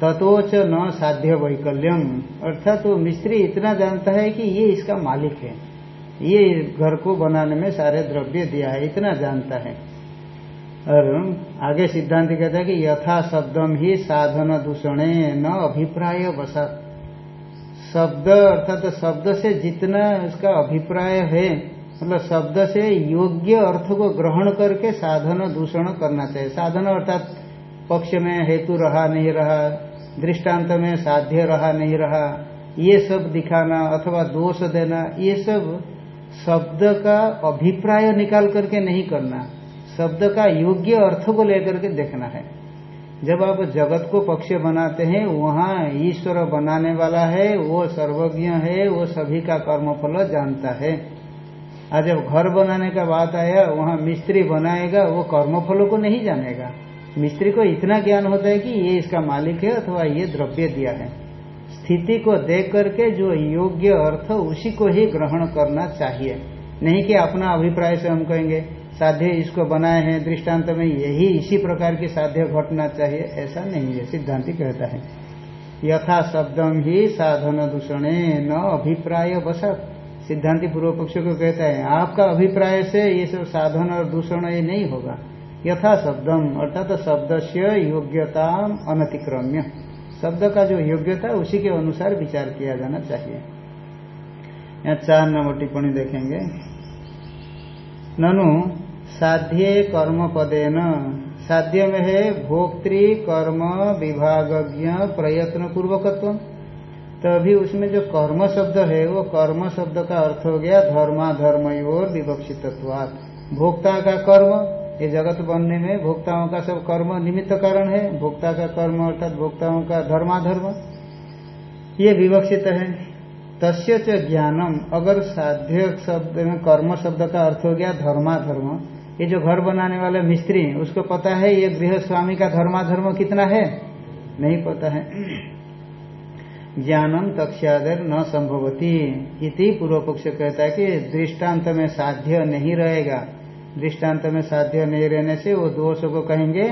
तत्वच न साध्य वैकल्यम। अर्थात तो मिस्त्री इतना जानता है कि ये इसका मालिक है। ये घर को बनाने में सारे द्रव्य दिया है, इतना जानता है। और आगे सिद्धांत कहता है कि यथा शब्दम ही साधन दूषणे न अभिप्राय बसा शब्द अर्थात तो शब्द से जितना उसका अभिप्राय है मतलब शब्द से योग्य अर्थ को ग्रहण करके साधन दूषण करना चाहिए। साधन अर्थात पक्ष में हेतु रहा नहीं रहा, दृष्टांत में साध्य रहा नहीं रहा, ये सब दिखाना अथवा दोष देना, ये सब शब्द का अभिप्राय निकाल करके नहीं करना, शब्द का योग्य अर्थ को लेकर के देखना है। जब आप जगत को पक्ष बनाते हैं, वहाँ ईश्वर बनाने वाला है, वो सर्वज्ञ है, वो सभी का कर्मफल जानता है। आज जब घर बनाने का बात आया, वहाँ मिस्त्री बनाएगा, वो कर्मफलों को नहीं जानेगा। मिस्त्री को इतना ज्ञान होता है कि ये इसका मालिक है अथवा ये द्रव्य दिया है। स्थिति को देख करके जो योग्य अर्थ, उसी को ही ग्रहण करना चाहिए। नहीं कि अपना अभिप्राय से हम कहेंगे, साध्य इसको बनाए हैं, दृष्टांत में यही इसी प्रकार की साध्य घटना चाहिए, ऐसा नहीं है, सिद्धांति कहता है। यथा शब्दम ही साधन दूषणे न अभिप्राय बसत सिद्धांति पूर्व पक्ष को कहता है, आपका अभिप्राय से ये सब साधन और दूषण ये नहीं होगा। यथा शब्दम अर्थात शब्द से योग्यता अनतिक्रम्य। शब्द का जो योग्यता उसी के अनुसार विचार किया जाना चाहिए। यहाँ चार नंबर टिप्पणी देखेंगे। ननु, साध्य कर्म पदेन। साध्य में है भोक्तृ कर्म विभागज्ञ प्रयत्न पूर्वकत्व तो अभी उसमें जो कर्म शब्द है, वो कर्म शब्द का अर्थ हो गया धर्मा धर्म और विवक्षित भोक्ता का कर्म ये जगत बनने में भोक्ताओं का सब कर्म निमित्त कारण है। भोक्ता का कर्म अर्थात भोक्ताओं का धर्माधर्म। ये विवक्षित है। तस्य च ज्ञानम। अगर साध्य शब्द में कर्म शब्द का अर्थ हो गया धर्माधर्म, ये जो घर बनाने वाले मिस्त्री उसको पता है ये गृह स्वामी का धर्माधर्म कितना है? नहीं पता है। ज्ञानम तक्षादर न संभवती। इति पूर्व पक्ष कहता है कि दृष्टांत में साध्य नहीं रहेगा। दृष्टांत में साध्य नहीं रहने से वो दोष को कहेंगे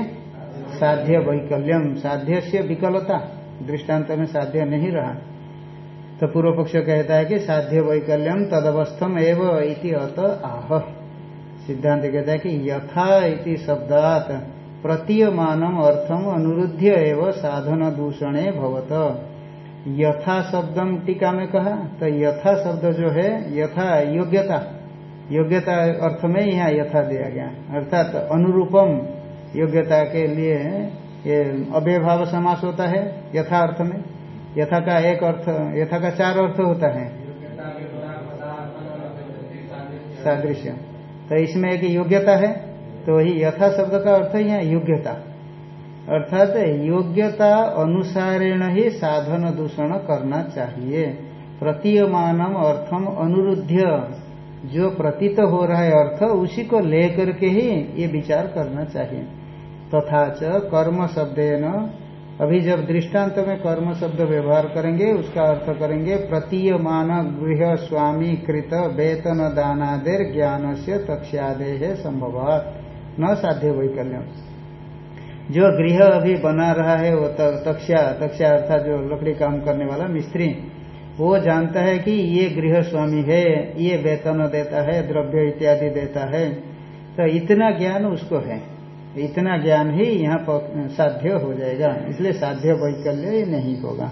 साध्य वैकल्यम साध्य से विकलता। दृष्टांत में साध्य नहीं रहा। तो पूर्व पक्ष कहता है कि साध्य वैकल्यम तदवस्थम एवं इति अत आह। सिद्धांत कहता है कि यथा इति शब्दात प्रतीयमानम अर्थम अनुरुद्ध एवं साधन दूषणे भवत। यथा शब्दम टीका में कहा तो यथा शब्द जो है, यथा योग्यता। योग्यता अर्थ में यहाँ यथा दिया गया। अर्थात अनुरूपम योग्यता के लिए ये अव्यभाव समास होता है यथा अर्थ में। यथा का एक अर्थ, यथा का चार अर्थ होता है। सादृश्य। तो इसमें एक योग्यता है तो ही यथा शब्द का अर्थ है यहाँ योग्यता। अर्थात योग्यता अनुसारेण ही साधन दूषण करना चाहिए। प्रतीयमानम अर्थम अनुरुद्ध जो प्रतीत हो रहा है अर्थ, उसी को लेकर के ही ये विचार करना चाहिए। तथा च कर्म शब्देन। अभी जब दृष्टांत में कर्म शब्द व्यवहार करेंगे, उसका अर्थ करेंगे, प्रतीयमान गृह स्वामी कृत वेतन दानादेर ज्ञान से तक्ष्यादे संभवात। न साध्य वैकल्यम। जो गृह अभी बना रहा है, वो तक्षा तक्षा अर्थात जो लकड़ी काम करने वाला मिस्त्री वो जानता है कि ये गृह स्वामी है, ये वेतन देता है, द्रव्य इत्यादि देता है। तो इतना ज्ञान उसको है। इतना ज्ञान ही यहाँ साध्य हो जाएगा। इसलिए साध्य वैकल्य नहीं होगा।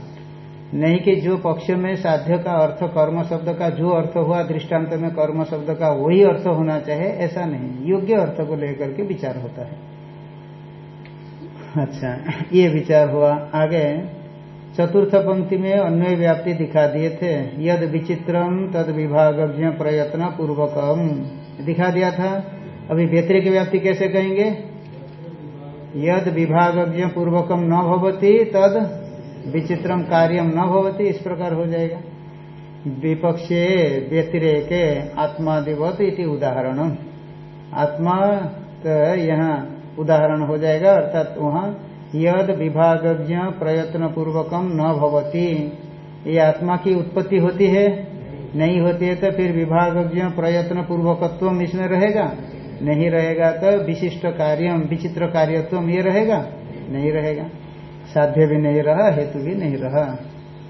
नहीं कि जो पक्ष में साध्य का अर्थ, कर्म शब्द का जो अर्थ हुआ, दृष्टांत में कर्म शब्द का वही अर्थ होना चाहिए ऐसा नहीं। योग्य अर्थ को लेकर के विचार होता है। अच्छा ये विचार हुआ। आगे चतुर्थ पंक्ति में अन्वय व्याप्ति दिखा दिए थे। यद विचित्रम तद विभागज्ञ प्रयत्न पूर्वकम। दिखा दिया था। अभी व्यतिरिक व्याप्ति कैसे कहेंगे? यद विभागज्ञ पूर्वकम न भवती, तद विचित्रम कार्यम न भवती, इस प्रकार हो जाएगा। विपक्षे व्यतिरेक आत्मादिवत इति उदाहरण आत्मा तो यहाँ उदाहरण हो जाएगा, अर्थात वहाँ यद विभागज्ञ प्रयत्न पूर्वकम न भवती। ये आत्मा की उत्पत्ति होती है, नहीं होती है तो फिर विभागज्ञ प्रयत्न पूर्वकत्व इसमें रहेगा। नहीं रहेगा तो विशिष्ट कार्यम विचित्र कार्यत्व ये रहेगा। नहीं रहेगा। साध्य भी नहीं रहा, हेतु भी नहीं रहा।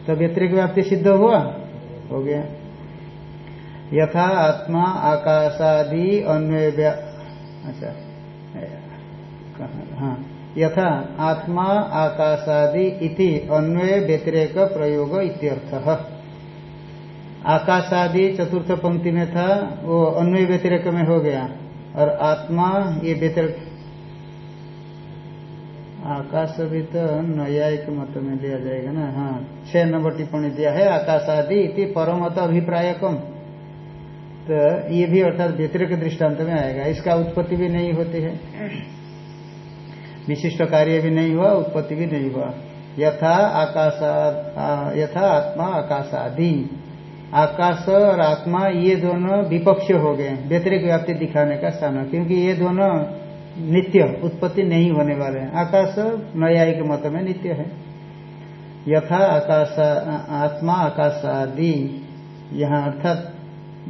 तो व्यतिरिक व्याप्ति सिद्ध हुआ? हो गया। यथा आत्मा आकाशादि अन्वय अच्छा हाँ। यथा आत्मा, आकाशादि इति अन्वय व्यतिरेक प्रयोग इत्यर्थ। आकाशादि चतुर्थ पंक्ति में था, वो अन्वय व्यतिरेक में हो गया। और आत्मा, ये व्यतिरेक आकाश भी तो न्यायिक मत में दिया जाएगा ना हाँ। छह नंबर टिप्पणी दिया है आकाश आदि इति परमत अभिप्रायकम। तो ये भी अर्थात व्यतिरिक दृष्टांत में आएगा, इसका उत्पत्ति भी नहीं होती है। विशिष्ट कार्य भी नहीं हुआ, उत्पत्ति भी नहीं हुआ। यथा आकाश यथा आत्मा आकाश आदि आकाश और आत्मा, ये दोनों विपक्ष हो गए, व्यतिरिक व्याप्ति दिखाने का स्थान क्योंकि ये दोनों नित्य, उत्पत्ति नहीं होने वाले हैं। आकाश न्यायिक मत में नित्य है। यथा आकाश, आत्मा आकाश आदि यहाँ अर्थात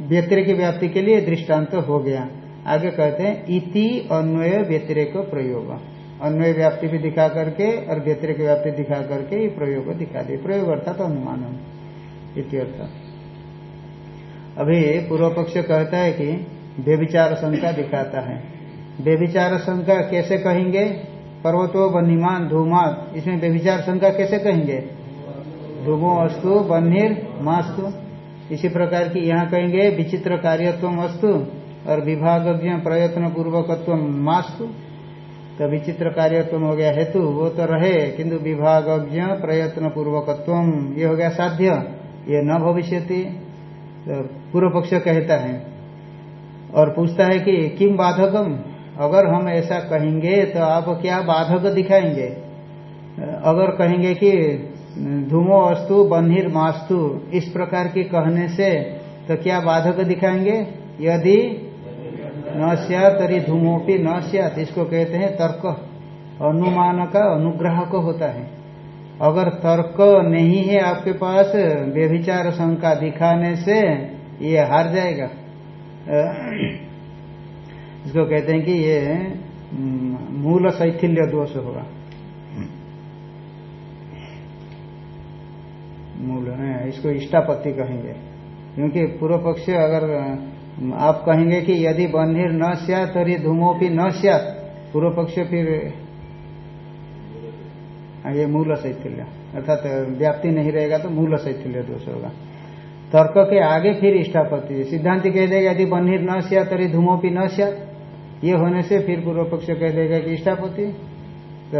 व्यतिरिक व्याप्ति के लिए दृष्टांत तो हो गया। आगे कहते हैं, इति अन्वय व्यतिरिक प्रयोग। अन्वय व्याप्ति भी दिखा करके और व्यतिरिक व्याप्ति दिखा करके ये प्रयोग दिखा दिए। प्रयोग अर्थात अनुमान इत्यर्थ। अभी पूर्व पक्ष कहता है कि व्यविचार संख्या दिखाता है। व्यभिचार शंका कैसे कहेंगे? पर्वतो बन्हीमान धूमात। इसमें व्यभिचार शंका कैसे कहेंगे? धूमो अस्तु बन्हीर मास्तु। इसी प्रकार की यहाँ कहेंगे, विचित्र कार्यत्व अस्तु और विभाग प्रयत्न पूर्वकत्व मास्तु। तो विचित्र कार्यत्व हो गया हेतु, वो तो रहे, किंतु विभागज्ञ प्रयत्न पूर्वकत्व ये हो गया साध्य, ये न भविष्य तो पूर्व पक्ष कहता है, और पूछता है कि किम बाधकम? अगर हम ऐसा कहेंगे तो आप क्या बाधक दिखाएँगे? अगर कहेंगे कि, धूमो अस्तु, बन्हीर मास्तु, इस प्रकार की कहने से तो क्या बाधक दिखाएँगे? यदि न तरी धूमोपी न सियात इसको कहते हैं तर्क। अनुमान का अनुग्रह को होता है। अगर तर्क नहीं है आपके पास, व्यभिचार शंका दिखाने से ये हार जाएगा। इसको कहते हैं कि ये मूल शैथिल्य दोष होगा। मूल, है, इसको इष्टापत्ति कहेंगे। क्योंकि पूर्व पक्ष अगर आप कहेंगे कि यदि बन्हीर न सिया तरी धूमोपी न सिया पूर्व पक्ष फिर ये मूल शैथिल्य। अर्थात व्याप्ति नहीं रहेगा तो मूल शैथिल्य दोष होगा। तर्क के आगे फिर इष्टापत्ति। सिद्धांत कह देगा, यदि बन्हीर न सिया तरी धूमोपी न सिया ये होने से फिर पूर्व पक्ष कह देगा कि इष्टापति तो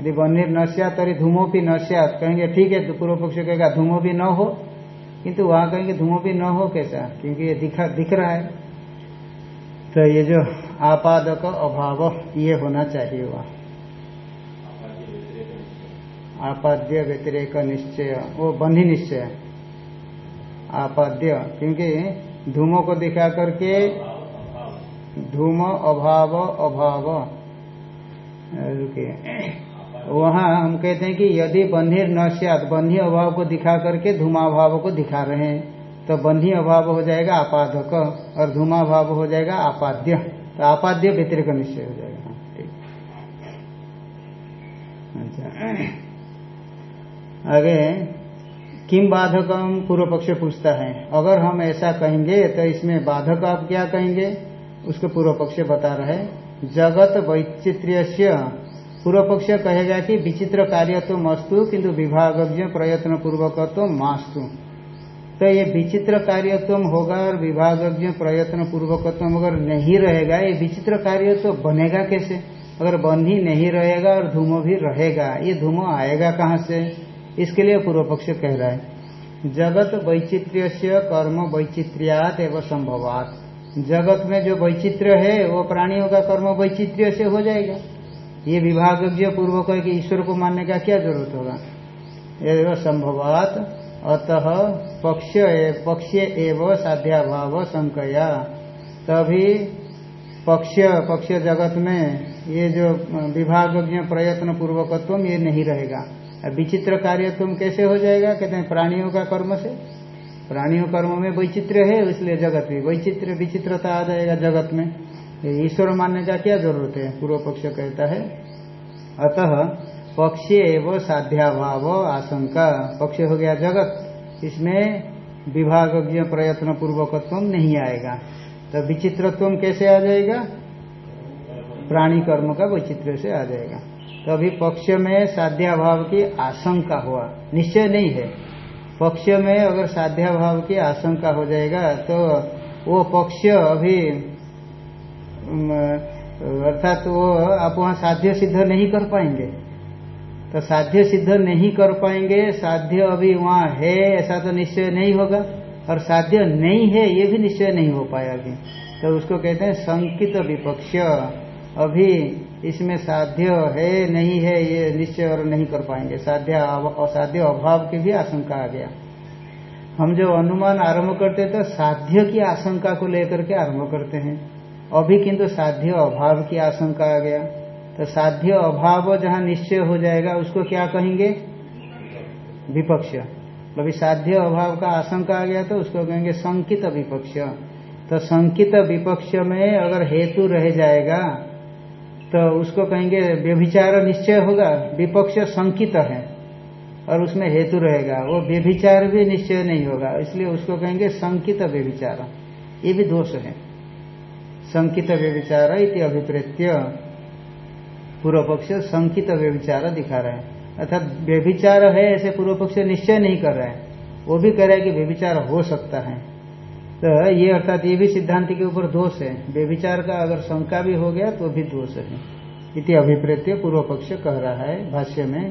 यदि बन्नीर नश्या तरी धूमो भी नश्यात कहेंगे, ठीक है तो पूर्व पक्ष कहेगा धूमो भी न हो। किंतु वहाँ कहेंगे धूमो भी न हो कैसा? क्योंकि ये दिखा, दिख रहा है। तो ये जो आपादक अभाव, ये होना चाहिए वह। आपाद्य व्यतिरेक निश्चय, वो बंधी निश्चय। आपाद्य, क्योंकि धूमो को दिखा करके धूम, अभाव अभाव। वहाँ हम कहते हैं कि यदि बंधी न बंधी अभाव को दिखा करके धूमाभाव को दिखा रहे हैं तो बंधी अभाव हो जाएगा आपाधक और धूमाभाव हो जाएगा आपाद्य। तो आपाद्य व्यतिरिक निश्चय हो जाएगा। हाँ, ठीक। अच्छा। आगे किम बाधक हम पूर्व पक्ष पूछता है अगर हम ऐसा कहेंगे तो इसमें बाधक आप क्या कहेंगे? उसके पूर्व पक्ष बता रहे जगत वैचित्र्य पूर्व पक्ष कहेगा कि विचित्र कार्य तो मस्तु किंतु विभागज्ञ प्रयत्न पूर्वक तो मास्तु। तो ये विचित्र कार्यत्व होगा और विभागज्ञ प्रयत्न पूर्वकत्व अगर नहीं रहेगा, ये विचित्र कार्य तो बनेगा कैसे? अगर बन ही नहीं रहेगा और धूम भी रहेगा, ये धूम आएगा कहाँ से? इसके लिए पूर्व पक्ष कह रहा है, जगत वैचित्र्य से कर्म वैचित्र्यात एवं संभवात। जगत में जो वैचित्र्य है, वो प्राणियों का कर्म वैचित्र्य से हो जाएगा। ये विभाग पूर्वक है कि ईश्वर को मानने का क्या ज़रूरत होगा? एवं संभवात अतः पक्ष पक्ष एवं साध्याभाव संकया। तभी पक्ष पक्ष जगत में ये जो विभाग प्रयत्न पूर्वकत्व ये नहीं रहेगा। विचित्र कार्य तुम कैसे हो जाएगा? कहते हैं प्राणियों का कर्म से। प्राणियों कर्म में वैचित्र है, इसलिए जगत भी वैचित्र विचित्रता आ जाएगा जगत में। ईश्वर मानने का क्या ज़रूरत है? पूर्व पक्ष कहता है, अतः पक्ष एवं साध्याभाव आशंका। पक्ष हो गया जगत। इसमें विभाग प्रयत्न पूर्वकत्व नहीं आएगा। तो विचित्रत्व कैसे आ जाएगा? प्राणी कर्म का वैचित्र से आ जाएगा। तो अभी पक्ष में साध्याभाव की आशंका हुआ। निश्चय नहीं है। पक्ष में अगर साध्याभाव की आशंका हो जाएगा तो वो पक्ष अभी अर्थात वो आप वहाँ साध्य सिद्ध नहीं कर पाएँगे। तो साध्य सिद्ध नहीं कर पाएँगे, साध्य अभी वहाँ है, ऐसा तो निश्चय नहीं होगा। और साध्य नहीं है, ये भी निश्चय नहीं हो पाया अभी तो उसको कहते हैं संकित विपक्ष। अभी इसमें साध्य है, नहीं है, ये निश्चय और नहीं कर पाएँगे। साध्य असाध्य अभाव की भी आशंका आ गया। हम जो अनुमान आरंभ करते तो साध्य की आशंका को लेकर के आरंभ करते हैं। अभी किंतु साध्य अभाव की आशंका आ गया। तो साध्य अभाव जहाँ निश्चय हो जाएगा, उसको क्या कहेंगे? विपक्ष। अभी साध्य अभाव का आशंका आ गया तो उसको कहेंगे संकित विपक्ष। तो संकित विपक्ष में अगर हेतु रह जाएगा तो उसको कहेंगे व्यभिचार निश्चय होगा। विपक्ष संकित है और उसमें हेतु रहेगा। वो व्यभिचार भी निश्चय नहीं होगा, इसलिए उसको कहेंगे संकित व्यभिचार। ये भी दोष है। संकित व्यविचार इति अभिप्रेत्य पूर्व पक्ष संकित व्यविचार दिखा रहे हैं। अर्थात व्यभिचार है ऐसे पूर्व पक्ष निश्चय नहीं कर रहे हैं। वो भी कह रहा है कि व्यभिचार हो सकता है। तो ये अर्थात ये भी सिद्धांत के ऊपर दोष है। व्यभिचार का अगर शंका भी हो गया तो भी दोष है। इति अभिप्रेत्य पूर्व पक्ष कह रहा है भाष्य में।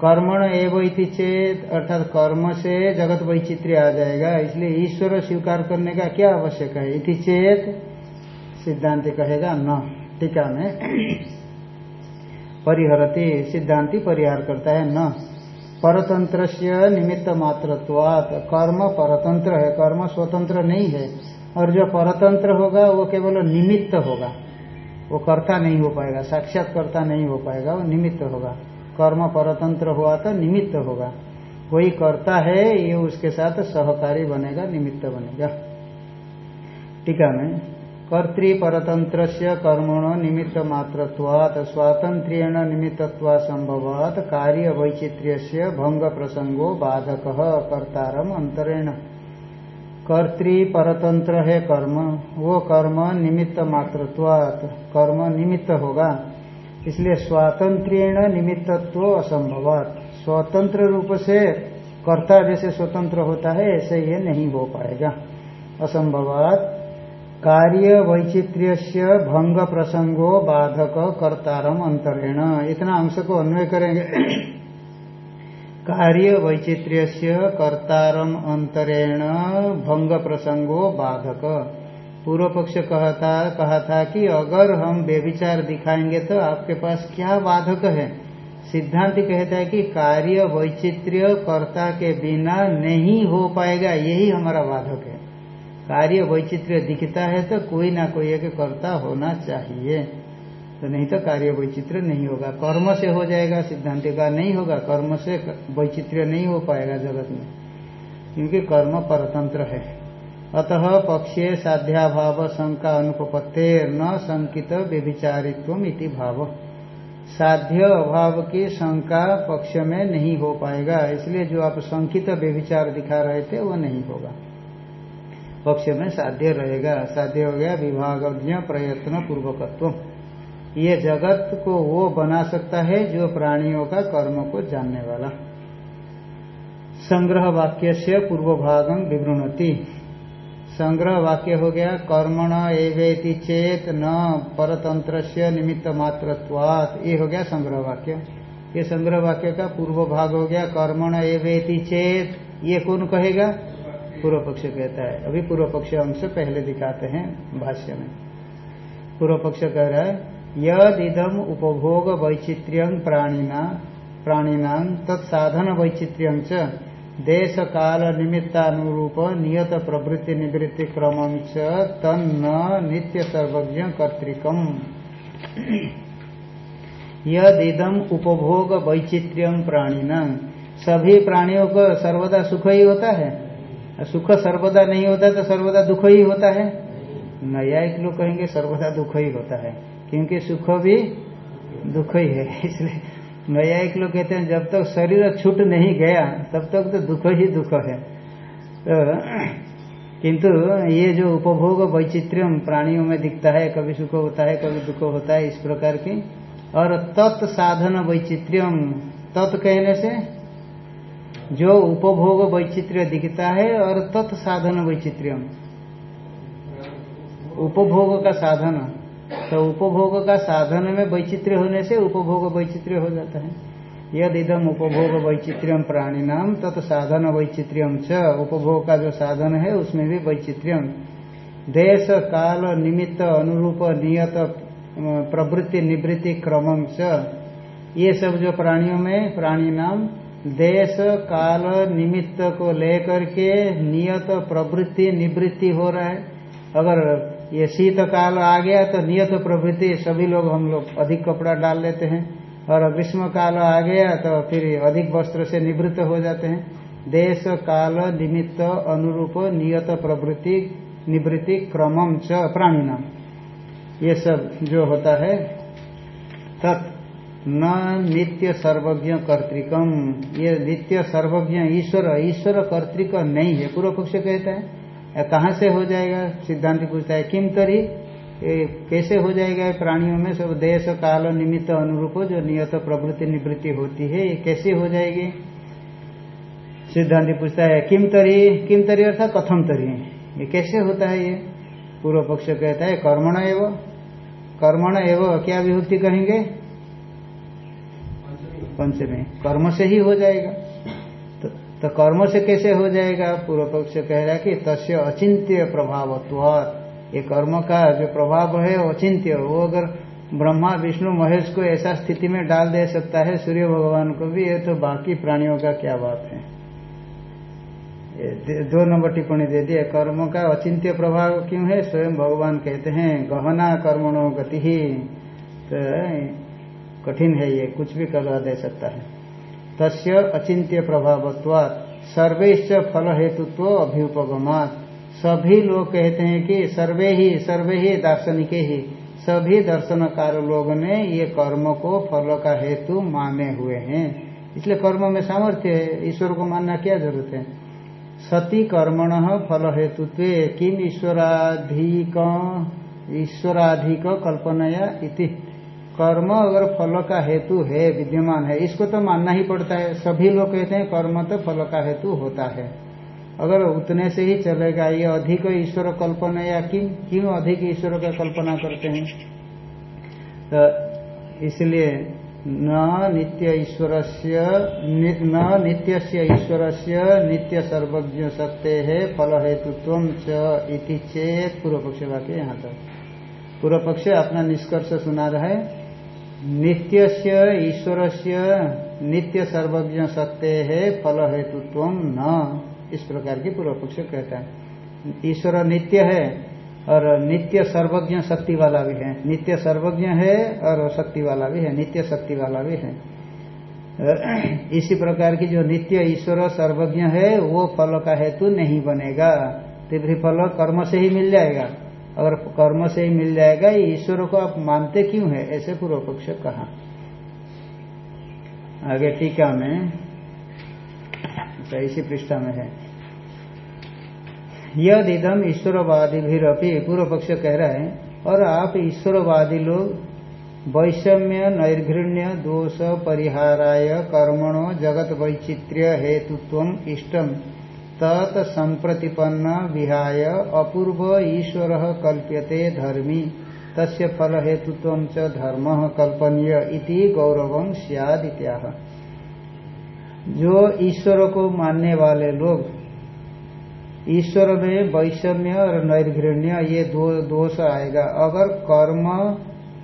कर्मण एवं इति चेत, अर्थात कर्म से जगत वैचित्र्य आ जाएगा। इसलिए ईश्वर स्वीकार करने का क्या आवश्यक है? इति चेत सिद्धांत कहेगा, न टीका में। परिहरती, सिद्धांति परिहार करता है, न परतंत्र से निमित्त मात्रत्वात कर्म परतंत्र है, कर्म स्वतंत्र नहीं है। और जो परतंत्र होगा, वो केवल निमित्त होगा। वो कर्ता नहीं हो पाएगा साक्षात कर्ता नहीं हो पाएगा, वो निमित्त होगा। कर्म परतंत्र हुआ तो निमित्त होगा। कोई कर्ता है, ये उसके साथ सहकारी बनेगा, निमित्त बनेगा। टीका में। कर्तृपरतंत्र कर्मण निमित्त मात्रत्वात् स्वातंत्र्यण निमित्तत्वा संभवात कार्य वैचित्र्य भंग प्रसंगो बाधक कर्तारम अंतरेण कर्तृपरतंत्र है कर्म, वो कर्म निमित्त मात्रत्वात् कर्म निमित्त होगा। इसलिए स्वातंत्रेण निमित्तत्व असंभवात। स्वतंत्र रूप से कर्ता जैसे स्वतंत्र होता है, ऐसे ये नहीं हो पाएगा। असंभवात। कार्य वैचित्र्य भंग प्रसंगो बाधक कर्तारम अंतरेण इतना अंश को अन्वय करेंगे। [CLEARS THROAT] कार्य वैचित्र्य कर्तारम अंतरेण भंग प्रसंगो बाधक। पूर्व पक्ष कहता कहा था कि अगर हम बेविचार दिखाएँगे तो आपके पास क्या बाधक है? सिद्धांत कहता है कि कार्य वैचित्र्य कर्ता के बिना नहीं हो पाएगा, यही हमारा बाधक है। कार्य वैचित्र्य दिखता है तो कोई ना कोई एक कर्ता होना चाहिए। तो नहीं तो कार्य वैचित्र नहीं होगा। कर्म से हो जाएगा, सिद्धांत का नहीं होगा। कर्म से वैचित्र्य नहीं हो पाएगा जगत में, क्योंकि कर्म परतंत्र है। अतः पक्षे साध्याभाव शंका अनुपत्ते न संकित व्यभिचारित्व इति भाव। साध्य अभाव की शंका पक्ष में नहीं हो पाएगा, इसलिए जो आप संकित व्यभिचार दिखा रहे थे वो नहीं होगा। पक्ष में साध्य रहेगा। साध्य हो गया विभागज्ञ प्रयत्न पूर्वकत्व ये जगत को वो बना सकता है जो प्राणियों का कर्म को जानने वाला। संग्रह वाक्य से पूर्व भागम विवृणति। संग्रह वाक्य हो गया, कर्मण एवेति चेत न परतंत्र से निमित्त मात्रत्वात ये हो गया संग्रह वाक्य ये संग्रह वाक्य का पूर्व भाग हो गया, कर्मण एवेति चेत। ये कौन कहेगा? पूर्व पक्ष कहता है। अभी पूर्व पक्ष अंश पहले दिखाते हैं भाष्य में। पूर्व पक्ष कह रहा है यद इदम उपभोग वैचित्र्यं प्राणिना प्राणिना तत्साधन वैचित्र्यं च देश काल निमित्तानुरूप नियत प्रवृत्ति निवृत्ति क्रम नित्य सर्वज्ञ कर्तिकम। यद इदम उपभोग वैचित्र्यम प्राणिना, सभी प्राणियों को सर्वदा सुख ही होता है? सुख सर्वदा नहीं होता तो सर्वदा दुख ही होता है। न्यायिक लोग कहेंगे सर्वदा दुख ही होता है, क्योंकि सुख भी दुख ही है। [LAUGHS] इसलिए न्यायिक लोग कहते हैं, जब तक शरीर छूट नहीं गया, तब तक तो दुख ही दुख है। तो किंतु ये जो उपभोग वैचित्र्यम प्राणियों में दिखता है, कभी सुख होता है, कभी दुख होता है, इस प्रकार की, और तत्साधन वैचित्र्यम, तत् कहने से जो उपभोग वैचित्र्य दिखता है और तत्साधन वैचित्र्यम। उपभोग का साधन। तो उपभोग का साधन में वैचित्र्य होने से उपभोग वैचित्र्य हो जाता है। यद इदम उपभोग वैचित्र्यम प्राणी नाम तत् साधन वैचित्र्यम च। उपभोग का जो साधन है, उसमें भी वैचित्र्यम। देश, काल, निमित्त, अनुरूप, नियत, प्रवृत्ति, निवृत्ति, क्रमम च। ये सब जो प्राणियों में प्राणी नाम देश काल निमित्त को लेकर के नियत प्रवृत्ति निवृत्ति हो रहा है। अगर ये शीत काल आ गया तो नियत प्रवृत्ति सभी लोग हम लोग अधिक कपड़ा डाल लेते हैं। और ग्रीष्म काल आ गया तो फिर अधिक वस्त्र से निवृत्त हो जाते हैं। देश काल निमित्त अनुरूप नियत प्रवृत्ति निवृत्ति क्रमम च प्राणी ये सब जो होता है, तत् न नित्य सर्वज्ञ कर्तिकम। ये नित्य सर्वज्ञ ईश्वर ईश्वर कर्तिक नहीं है। पूर्व पक्ष कहता है कहाँ से हो जाएगा? सिद्धांत पूछता है, किम तरी? कैसे हो जाएगा? प्राणियों में सब देश, काल, निमित्त, अनुरूप जो नियत, प्रवृत्ति, निवृत्ति होती है, ये कैसे हो जाएगी? सिद्धांत पूछता है, किम तरी? किम तरी अर्थात कथम तरी ये कैसे होता है ये? पूर्व पक्ष कहता है, कर्मण एवं कर्मण एवं क्या विभक्ति कहेंगे? पंचमी कर्म से ही हो जाएगा। तो, तो कर्म से कैसे हो जाएगा? पूर्व पक्ष कह रहा है कि तस्य अचिंत्य प्रभाव ये कर्म का जो प्रभाव है अचिंत्य। वो अगर ब्रह्मा विष्णु महेश को ऐसा स्थिति में डाल दे सकता है सूर्य भगवान को भी ये तो बाकी प्राणियों का क्या बात है? दो नंबर टिप्पणी दे दिए कर्म का अचिंत्य प्रभाव क्यों है? स्वयं भगवान कहते हैं गहना कर्मणों गति। ही तो कठिन है ये, कुछ भी करवा दे सकता है। तस्य अचिंत्य प्रभावत्वात्, सर्वेश्च फल हेतुत्व अभ्युपगमात। सभी लोग कहते हैं कि सर्वे ही सर्वे ही दार्शनिक ही, सभी दर्शनकार लोग ने ये कर्म को फल का हेतु माने हुए हैं। इसलिए कर्म में सामर्थ्य है, ईश्वर को मानना क्या ज़रूरत है? सती कर्मण फल हेतु किम ईश्वराधिक ईश्वराधिक कल्पनाया इति। कर्म अगर फल का हेतु है, विद्यमान है, इसको तो मानना ही पड़ता है। सभी लोग कहते हैं कर्म तो फल का हेतु होता है। अगर उतने से ही चलेगा, ये अधिक ईश्वर कल्पना या किम क्यों अधिक ईश्वर का कल्पना करते हैं? तो इसलिए न नित्य ईश्वर से न नित्य से ईश्वर से नित्य सर्वज्ञ सत्य है, फल हेतुत्व इति चेत पूर्व पक्ष वाक्य यहाँ तक। पूर्व पक्ष अपना निष्कर्ष सुना रहा नित्य से ईश्वर से नित्य सर्वज्ञ सत्य है फल हेतुत्व न। इस प्रकार की पूर्व पक्ष कहता है। ईश्वर नित्य है और नित्य सर्वज्ञ शक्ति वाला भी है। नित्य सर्वज्ञ है और शक्ति वाला भी है। नित्य शक्ति वाला भी है। इसी प्रकार की जो नित्य ईश्वर सर्वज्ञ है, वो फल का हेतु नहीं बनेगा। तीव्र फल कर्म से ही मिल जाएगा। अगर कर्म से ही मिल जाएगा ईश्वर को आप मानते क्यों है? ऐसे पूर्व पक्ष कहा। आगे टीका में अच्छा इसी पृष्ठा में है। यद इदम ईश्वरवादी भी पूर्व पक्ष कह रहा है, और आप ईश्वरवादी लोग, वैषम्य, नैर्घृण्य, दोष, परिहाराय, कर्मणो, जगत वैचित्र्य, हेतुत्व इष्टम तत् संप्रतिपन्न विहाय अपूर्व ईश्वर कल्प्यते धर्मी। तस्य फल हेतुत्व च धर्म कल्पनीय इति गौरवम सियाद इत्याह। जो ईश्वर को मानने वाले लोग, ईश्वर में वैषम्य और नैर्घृण्य ये दो, दोष आएगा। अगर कर्म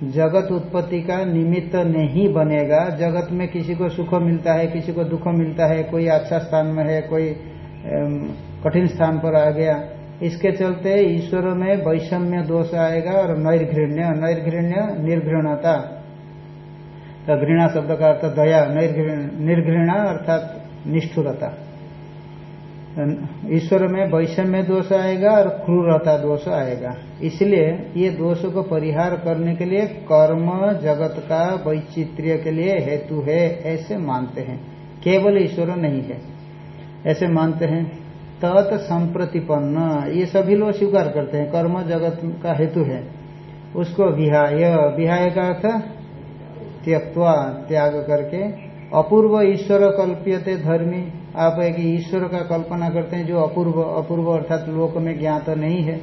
जगत उत्पत्ति का निमित्त नहीं बनेगा, जगत में किसी को सुख मिलता है, किसी को दुख मिलता है, कोई अच्छा स्थान में है, कोई कठिन स्थान पर आ गया। इसके चलते ईश्वर में वैषम्य दोष आएगा और नैर्घृण्य नैर्घृण्य निर्घृणता। तो घृणा शब्द का अर्थ दया निर्घृणा अर्थात निष्ठुरता। ईश्वर में वैषम्य दोष आएगा और क्रूरता दोष आएगा। इसलिए ये दोष को परिहार करने के लिए कर्म जगत का वैचित्र्य के लिए हेतु है, ऐसे मानते हैं। केवल ईश्वर नहीं है। ऐसे मानते हैं। तत् संप्रतिपन्न, ये सभी लोग स्वीकार करते हैं। कर्म जगत का हेतु है। उसको विहाय विहाय का अर्थ त्यक्वा त्याग करके। अपूर्व ईश्वर कल्प्यते धर्मी। आप एक ईश्वर का कल्पना करते हैं जो अपूर्व अपूर्व अर्थात लोक में ज्ञात नहीं है।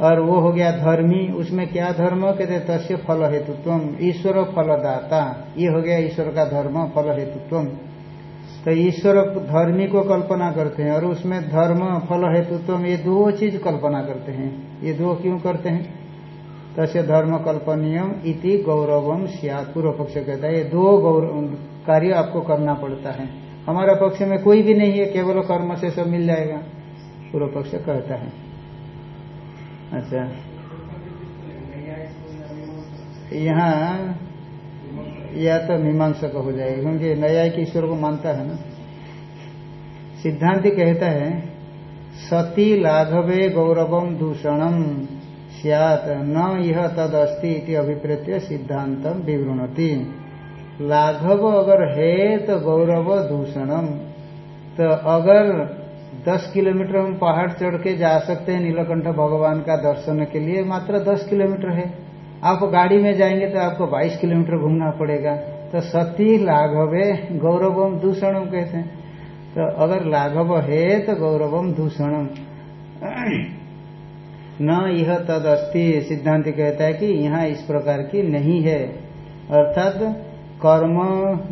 और वो हो गया धर्मी। उसमें क्या धर्म? कहते तस्य फल हेतुत्व। ईश्वर फलदाता। ये हो गया ईश्वर का धर्म, फल हेतुत्व। तो ईश्वर धर्मी को कल्पना करते हैं और उसमें धर्म, फल, हेतुत्व ये दो चीज़ कल्पना करते हैं। ये दो क्यों करते हैं? तस्य धर्म कल्पनीयम इति गौरवम सियात। पूर्व पक्ष कहता है, ये दो गौरव कार्य आपको करना पड़ता है। हमारा पक्ष में कोई भी नहीं है, केवल कर्म से सब मिल जाएगा। पूर्व पक्ष कहता है। अच्छा। यहाँ या तो मीमांसक हो जाएगा, क्योंकि नया न्यायिक ईश्वर को मानता है ना। सिद्धांत कहता है, सती लाघवे गौरवम दूषणम सियात न यह तद अस्ति अभिप्रेत्य सिद्धांतम विवृणती। लाघव अगर है तो गौरव दूषणम तो अगर 10 किलोमीटर हम पहाड़ चढ़ के जा सकते हैं नीलकंठ भगवान का दर्शन के लिए, मात्र 10 किलोमीटर है। आप गाड़ी में जाएँगे तो आपको 22 किलोमीटर घूमना पड़ेगा। तो सती लाघवे गौरवम दूषणम कहते हैं। तो अगर लाघव है तो गौरवम दूषणम। [CLEARS THROAT] न यह तद अस्थि सिद्धांत कहता है कि यहाँ इस प्रकार की नहीं है। अर्थात कर्म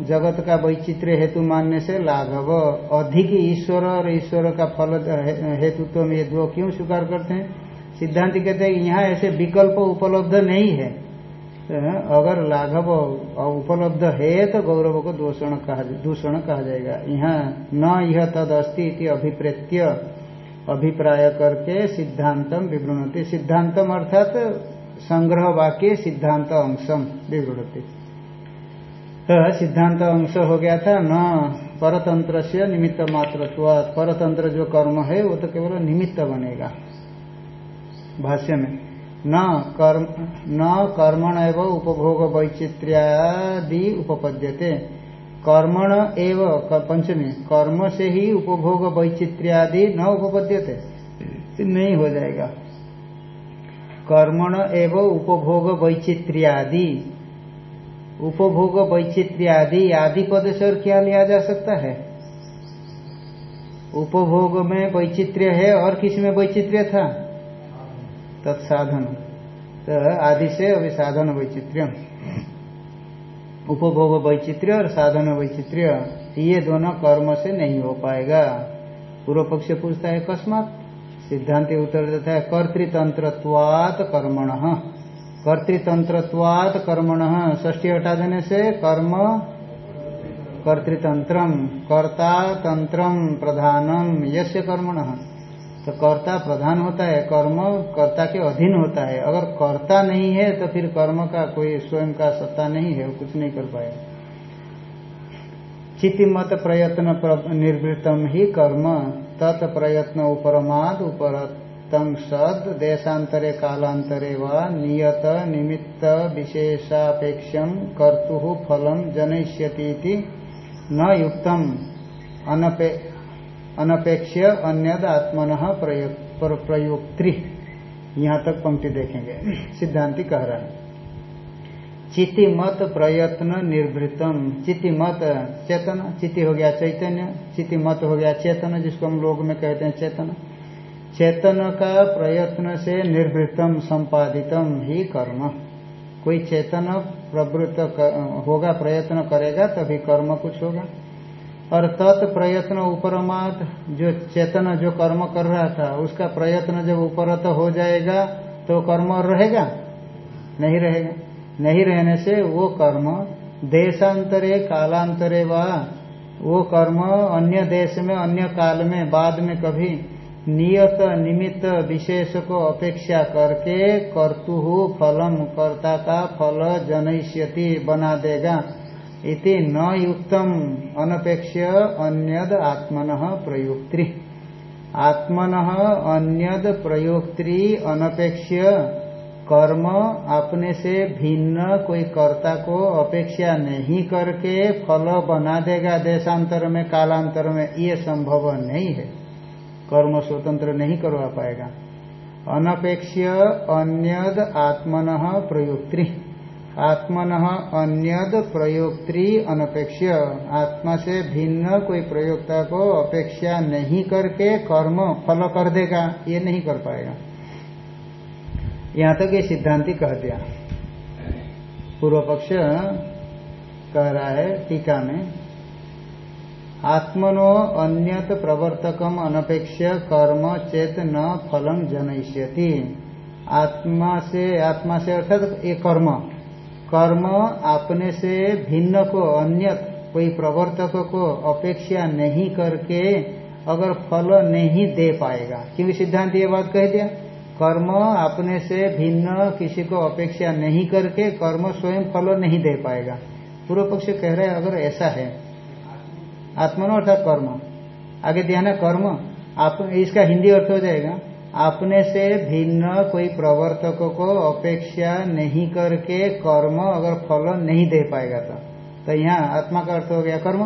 जगत का वैचित्र्य हेतु मानने से लाघव अधिक ईश्वर और ईश्वर का फल हेतुत्व में ये दो क्यों स्वीकार करते हैं? सिद्धांत कहते हैं यहाँ ऐसे विकल्प उपलब्ध नहीं है। तो अगर लाघव उपलब्ध है तो गौरव को दूषण कहा दूषण कहा जाएगा। यहाँ न यह तद अस्ति अभिप्रेत्य अभिप्राय करके सिद्धांतम विवृणती। सिद्धांतम अर्थात संग्रह वाक्य सिद्धांत अंशम विवृणती। तो सिद्धांत अंश हो गया था। न परतंत्र से निमित्त मात्र परतंत्र जो कर्म है, वो तो केवल निमित्त बनेगा। भाष्य में, न कर्म, न कर्मण एवं उपभोग वैचित्र्यादि उपपद्यते। कर्मण एव पंचमी, कर्म से ही उपभोग वैचित्र्यादि न उपपद्यते। नहीं हो जाएगा। कर्मण एव उपभोग वैचित्र्यादि, उपभोग वैचित्र्य आदि आदि पद से और क्या लिया जा सकता है? उपभोग में वैचित्र्य है और किसमें वैचित्र्य था? तत्साधन। तो आदि से अभी साधन वैचित्र्य। उपभोग वैचित्र्य और साधन वैचित्र्य, ये दोनों कर्म से नहीं हो पाएगा। पूर्व पक्ष पूछता है अकस्मात सिद्धांत उत्तर देता है, कर्तृतंत्रत्वात कर्मण। कर्तृतंत्रत्वात कर्मण ष्टी हटा देने से कर्म कर्तृतंत्रम कर्ता तंत्रम प्रधानम यश कर्मण। तो कर्ता प्रधान होता है, कर्म कर्ता के अधीन होता है। अगर कर्ता नहीं है तो फिर कर्म का कोई स्वयं का सत्ता नहीं है, वो कुछ नहीं कर पाएगा। चितिमत प्रयत्न निर्वृतम ही कर्म, तत् प्रयत्न उपरमाद उपरत तंग सद, देशांतरे कालांतरे व नियत निमित्त विशेषापेक्षम कर्तु फलम जनयती न युक्तम। अनपेक्ष्य अन्यद आत्मन प्रयोक्त्री यहाँ तक पंक्ति देखेंगे। सिद्धांति कह रहा है। चिति मत प्रयत्न निर्वृतम। चिति मत चेतन। चिति हो गया चैतन्य। चिति मत हो गया चेतन, जिसको हम लोग में कहते हैं चेतन। चेतन का प्रयत्न से निर्वृतम, संपादितम ही कर्म। कोई चेतन प्रवृत्त होगा, प्रयत्न करेगा, तभी कर्म कुछ होगा। और तत् प्रयत्न उपरमात जो चेतन जो कर्म कर रहा था, उसका प्रयत्न जब उपरत हो जाएगा तो कर्म रहेगा? नहीं रहेगा। नहीं रहने से वो कर्म देशांतरे, कालांतरे व, वो कर्म अन्य देश में, अन्य काल में, बाद में कभी नियत, निमित्त, विशेष को अपेक्षा करके कर्तु फलम कर्ता का फल जनयति बना देगा। इति न युक्तम। अनपेक्ष अन्यद आत्मन प्रयुक्ति। आत्मन अन्यद प्रयोक्त्री अनपेक्ष कर्म अपने से भिन्न कोई कर्ता को अपेक्षा नहीं करके फल बना देगा देशांतर में, कालांतर में, ये संभव नहीं है। कर्म स्वतंत्र नहीं करवा पाएगा। अनपेक्ष अन्यद आत्मन प्रयुक्ति। आत्मन अन्यद प्रयोक्त्री अनपेक्ष आत्मा से भिन्न कोई प्रयोक्ता को अपेक्षा नहीं करके कर्म फल कर देगा, ये नहीं कर पाएगा। यहाँ तक तो ये सिद्धांति कह दिया। पूर्व पक्ष कह रहा है टीका में, आत्मनो अन्यत प्रवर्तकम अनपेक्ष कर्म चेत न फलम जनयति आत्मा से आत्मा से अर्थात ये कर्म। कर्म अपने से भिन्न को, अन्य कोई प्रवर्तक को अपेक्षा नहीं करके अगर फल नहीं दे पाएगा। क्योंकि सिद्धांत ये बात कह दिया? कर्म अपने से भिन्न किसी को अपेक्षा नहीं करके कर्म स्वयं फल नहीं दे पाएगा। पूर्व पक्ष कह रहे हैं, अगर ऐसा है, आत्मनो अर्थात कर्म। आगे ध्यान कर्म। आप, इसका हिंदी अर्थ हो जाएगा। अपने से भिन्न कोई प्रवर्तक को अपेक्षा नहीं करके कर्म अगर फल नहीं दे पाएगा तो। तो यहाँ आत्मा का अर्थ हो गया कर्म।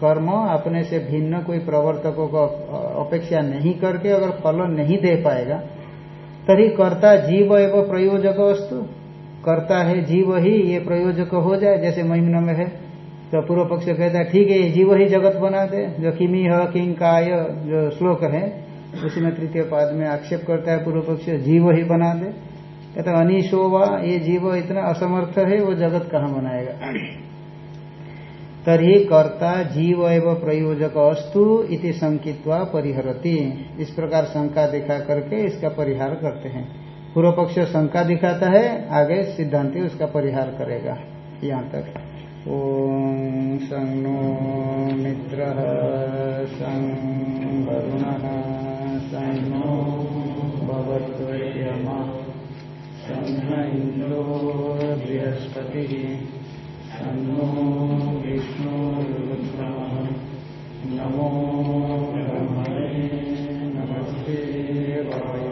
कर्म अपने से भिन्न कोई प्रवर्तकों को अपेक्षा नहीं करके अगर फल नहीं दे पाएगा, तभी कर्ता जीव एवं प्रयोजक वस्तु। करता है जीव ही, ये प्रयोजक हो जाए, जैसे महिमन में है। तो पूर्व पक्ष कहता है, ठीक है, ये जीव ही जगत बना दे। जो किमी है किंग काय जो श्लोक है उसी में तृतीय पाद में आक्षेप करता है पूर्व पक्ष, जीव ही बना दे। कहते अनिशो वा, ये जीव इतना असमर्थ है, वो जगत कहाँ बनाएगा? [CLEARS THROAT] तरी कर्ता जीव एवं प्रयोजक अस्तु इति संकित्वा परिहरती। इस प्रकार शंका दिखा करके इसका परिहार करते हैं। पूर्व पक्ष शंका दिखाता है, आगे सिद्धांति उसका परिहार करेगा। यहाँ तक। ओम संग मित्र संग भवत्वयमा सन्न इन्द्रो बृहस्पतिः सन्नो विष्णुरुद्रमः नमो ब्रह्मणे नमस्ते वाय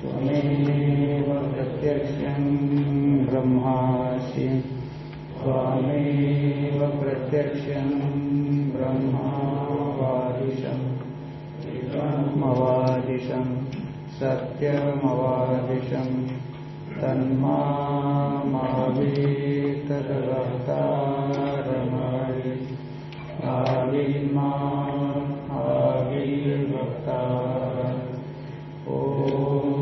त्वमेव प्रत्यक्षम् ब्रह्मासि त्वामेव प्रत्यक्षम् ब्रह्मावादिशम् ब्रह्मवादिशम् सत्यमवादिशं तन्मावीतरवतारमायि आविर्मा आविर्वक्तार ॐ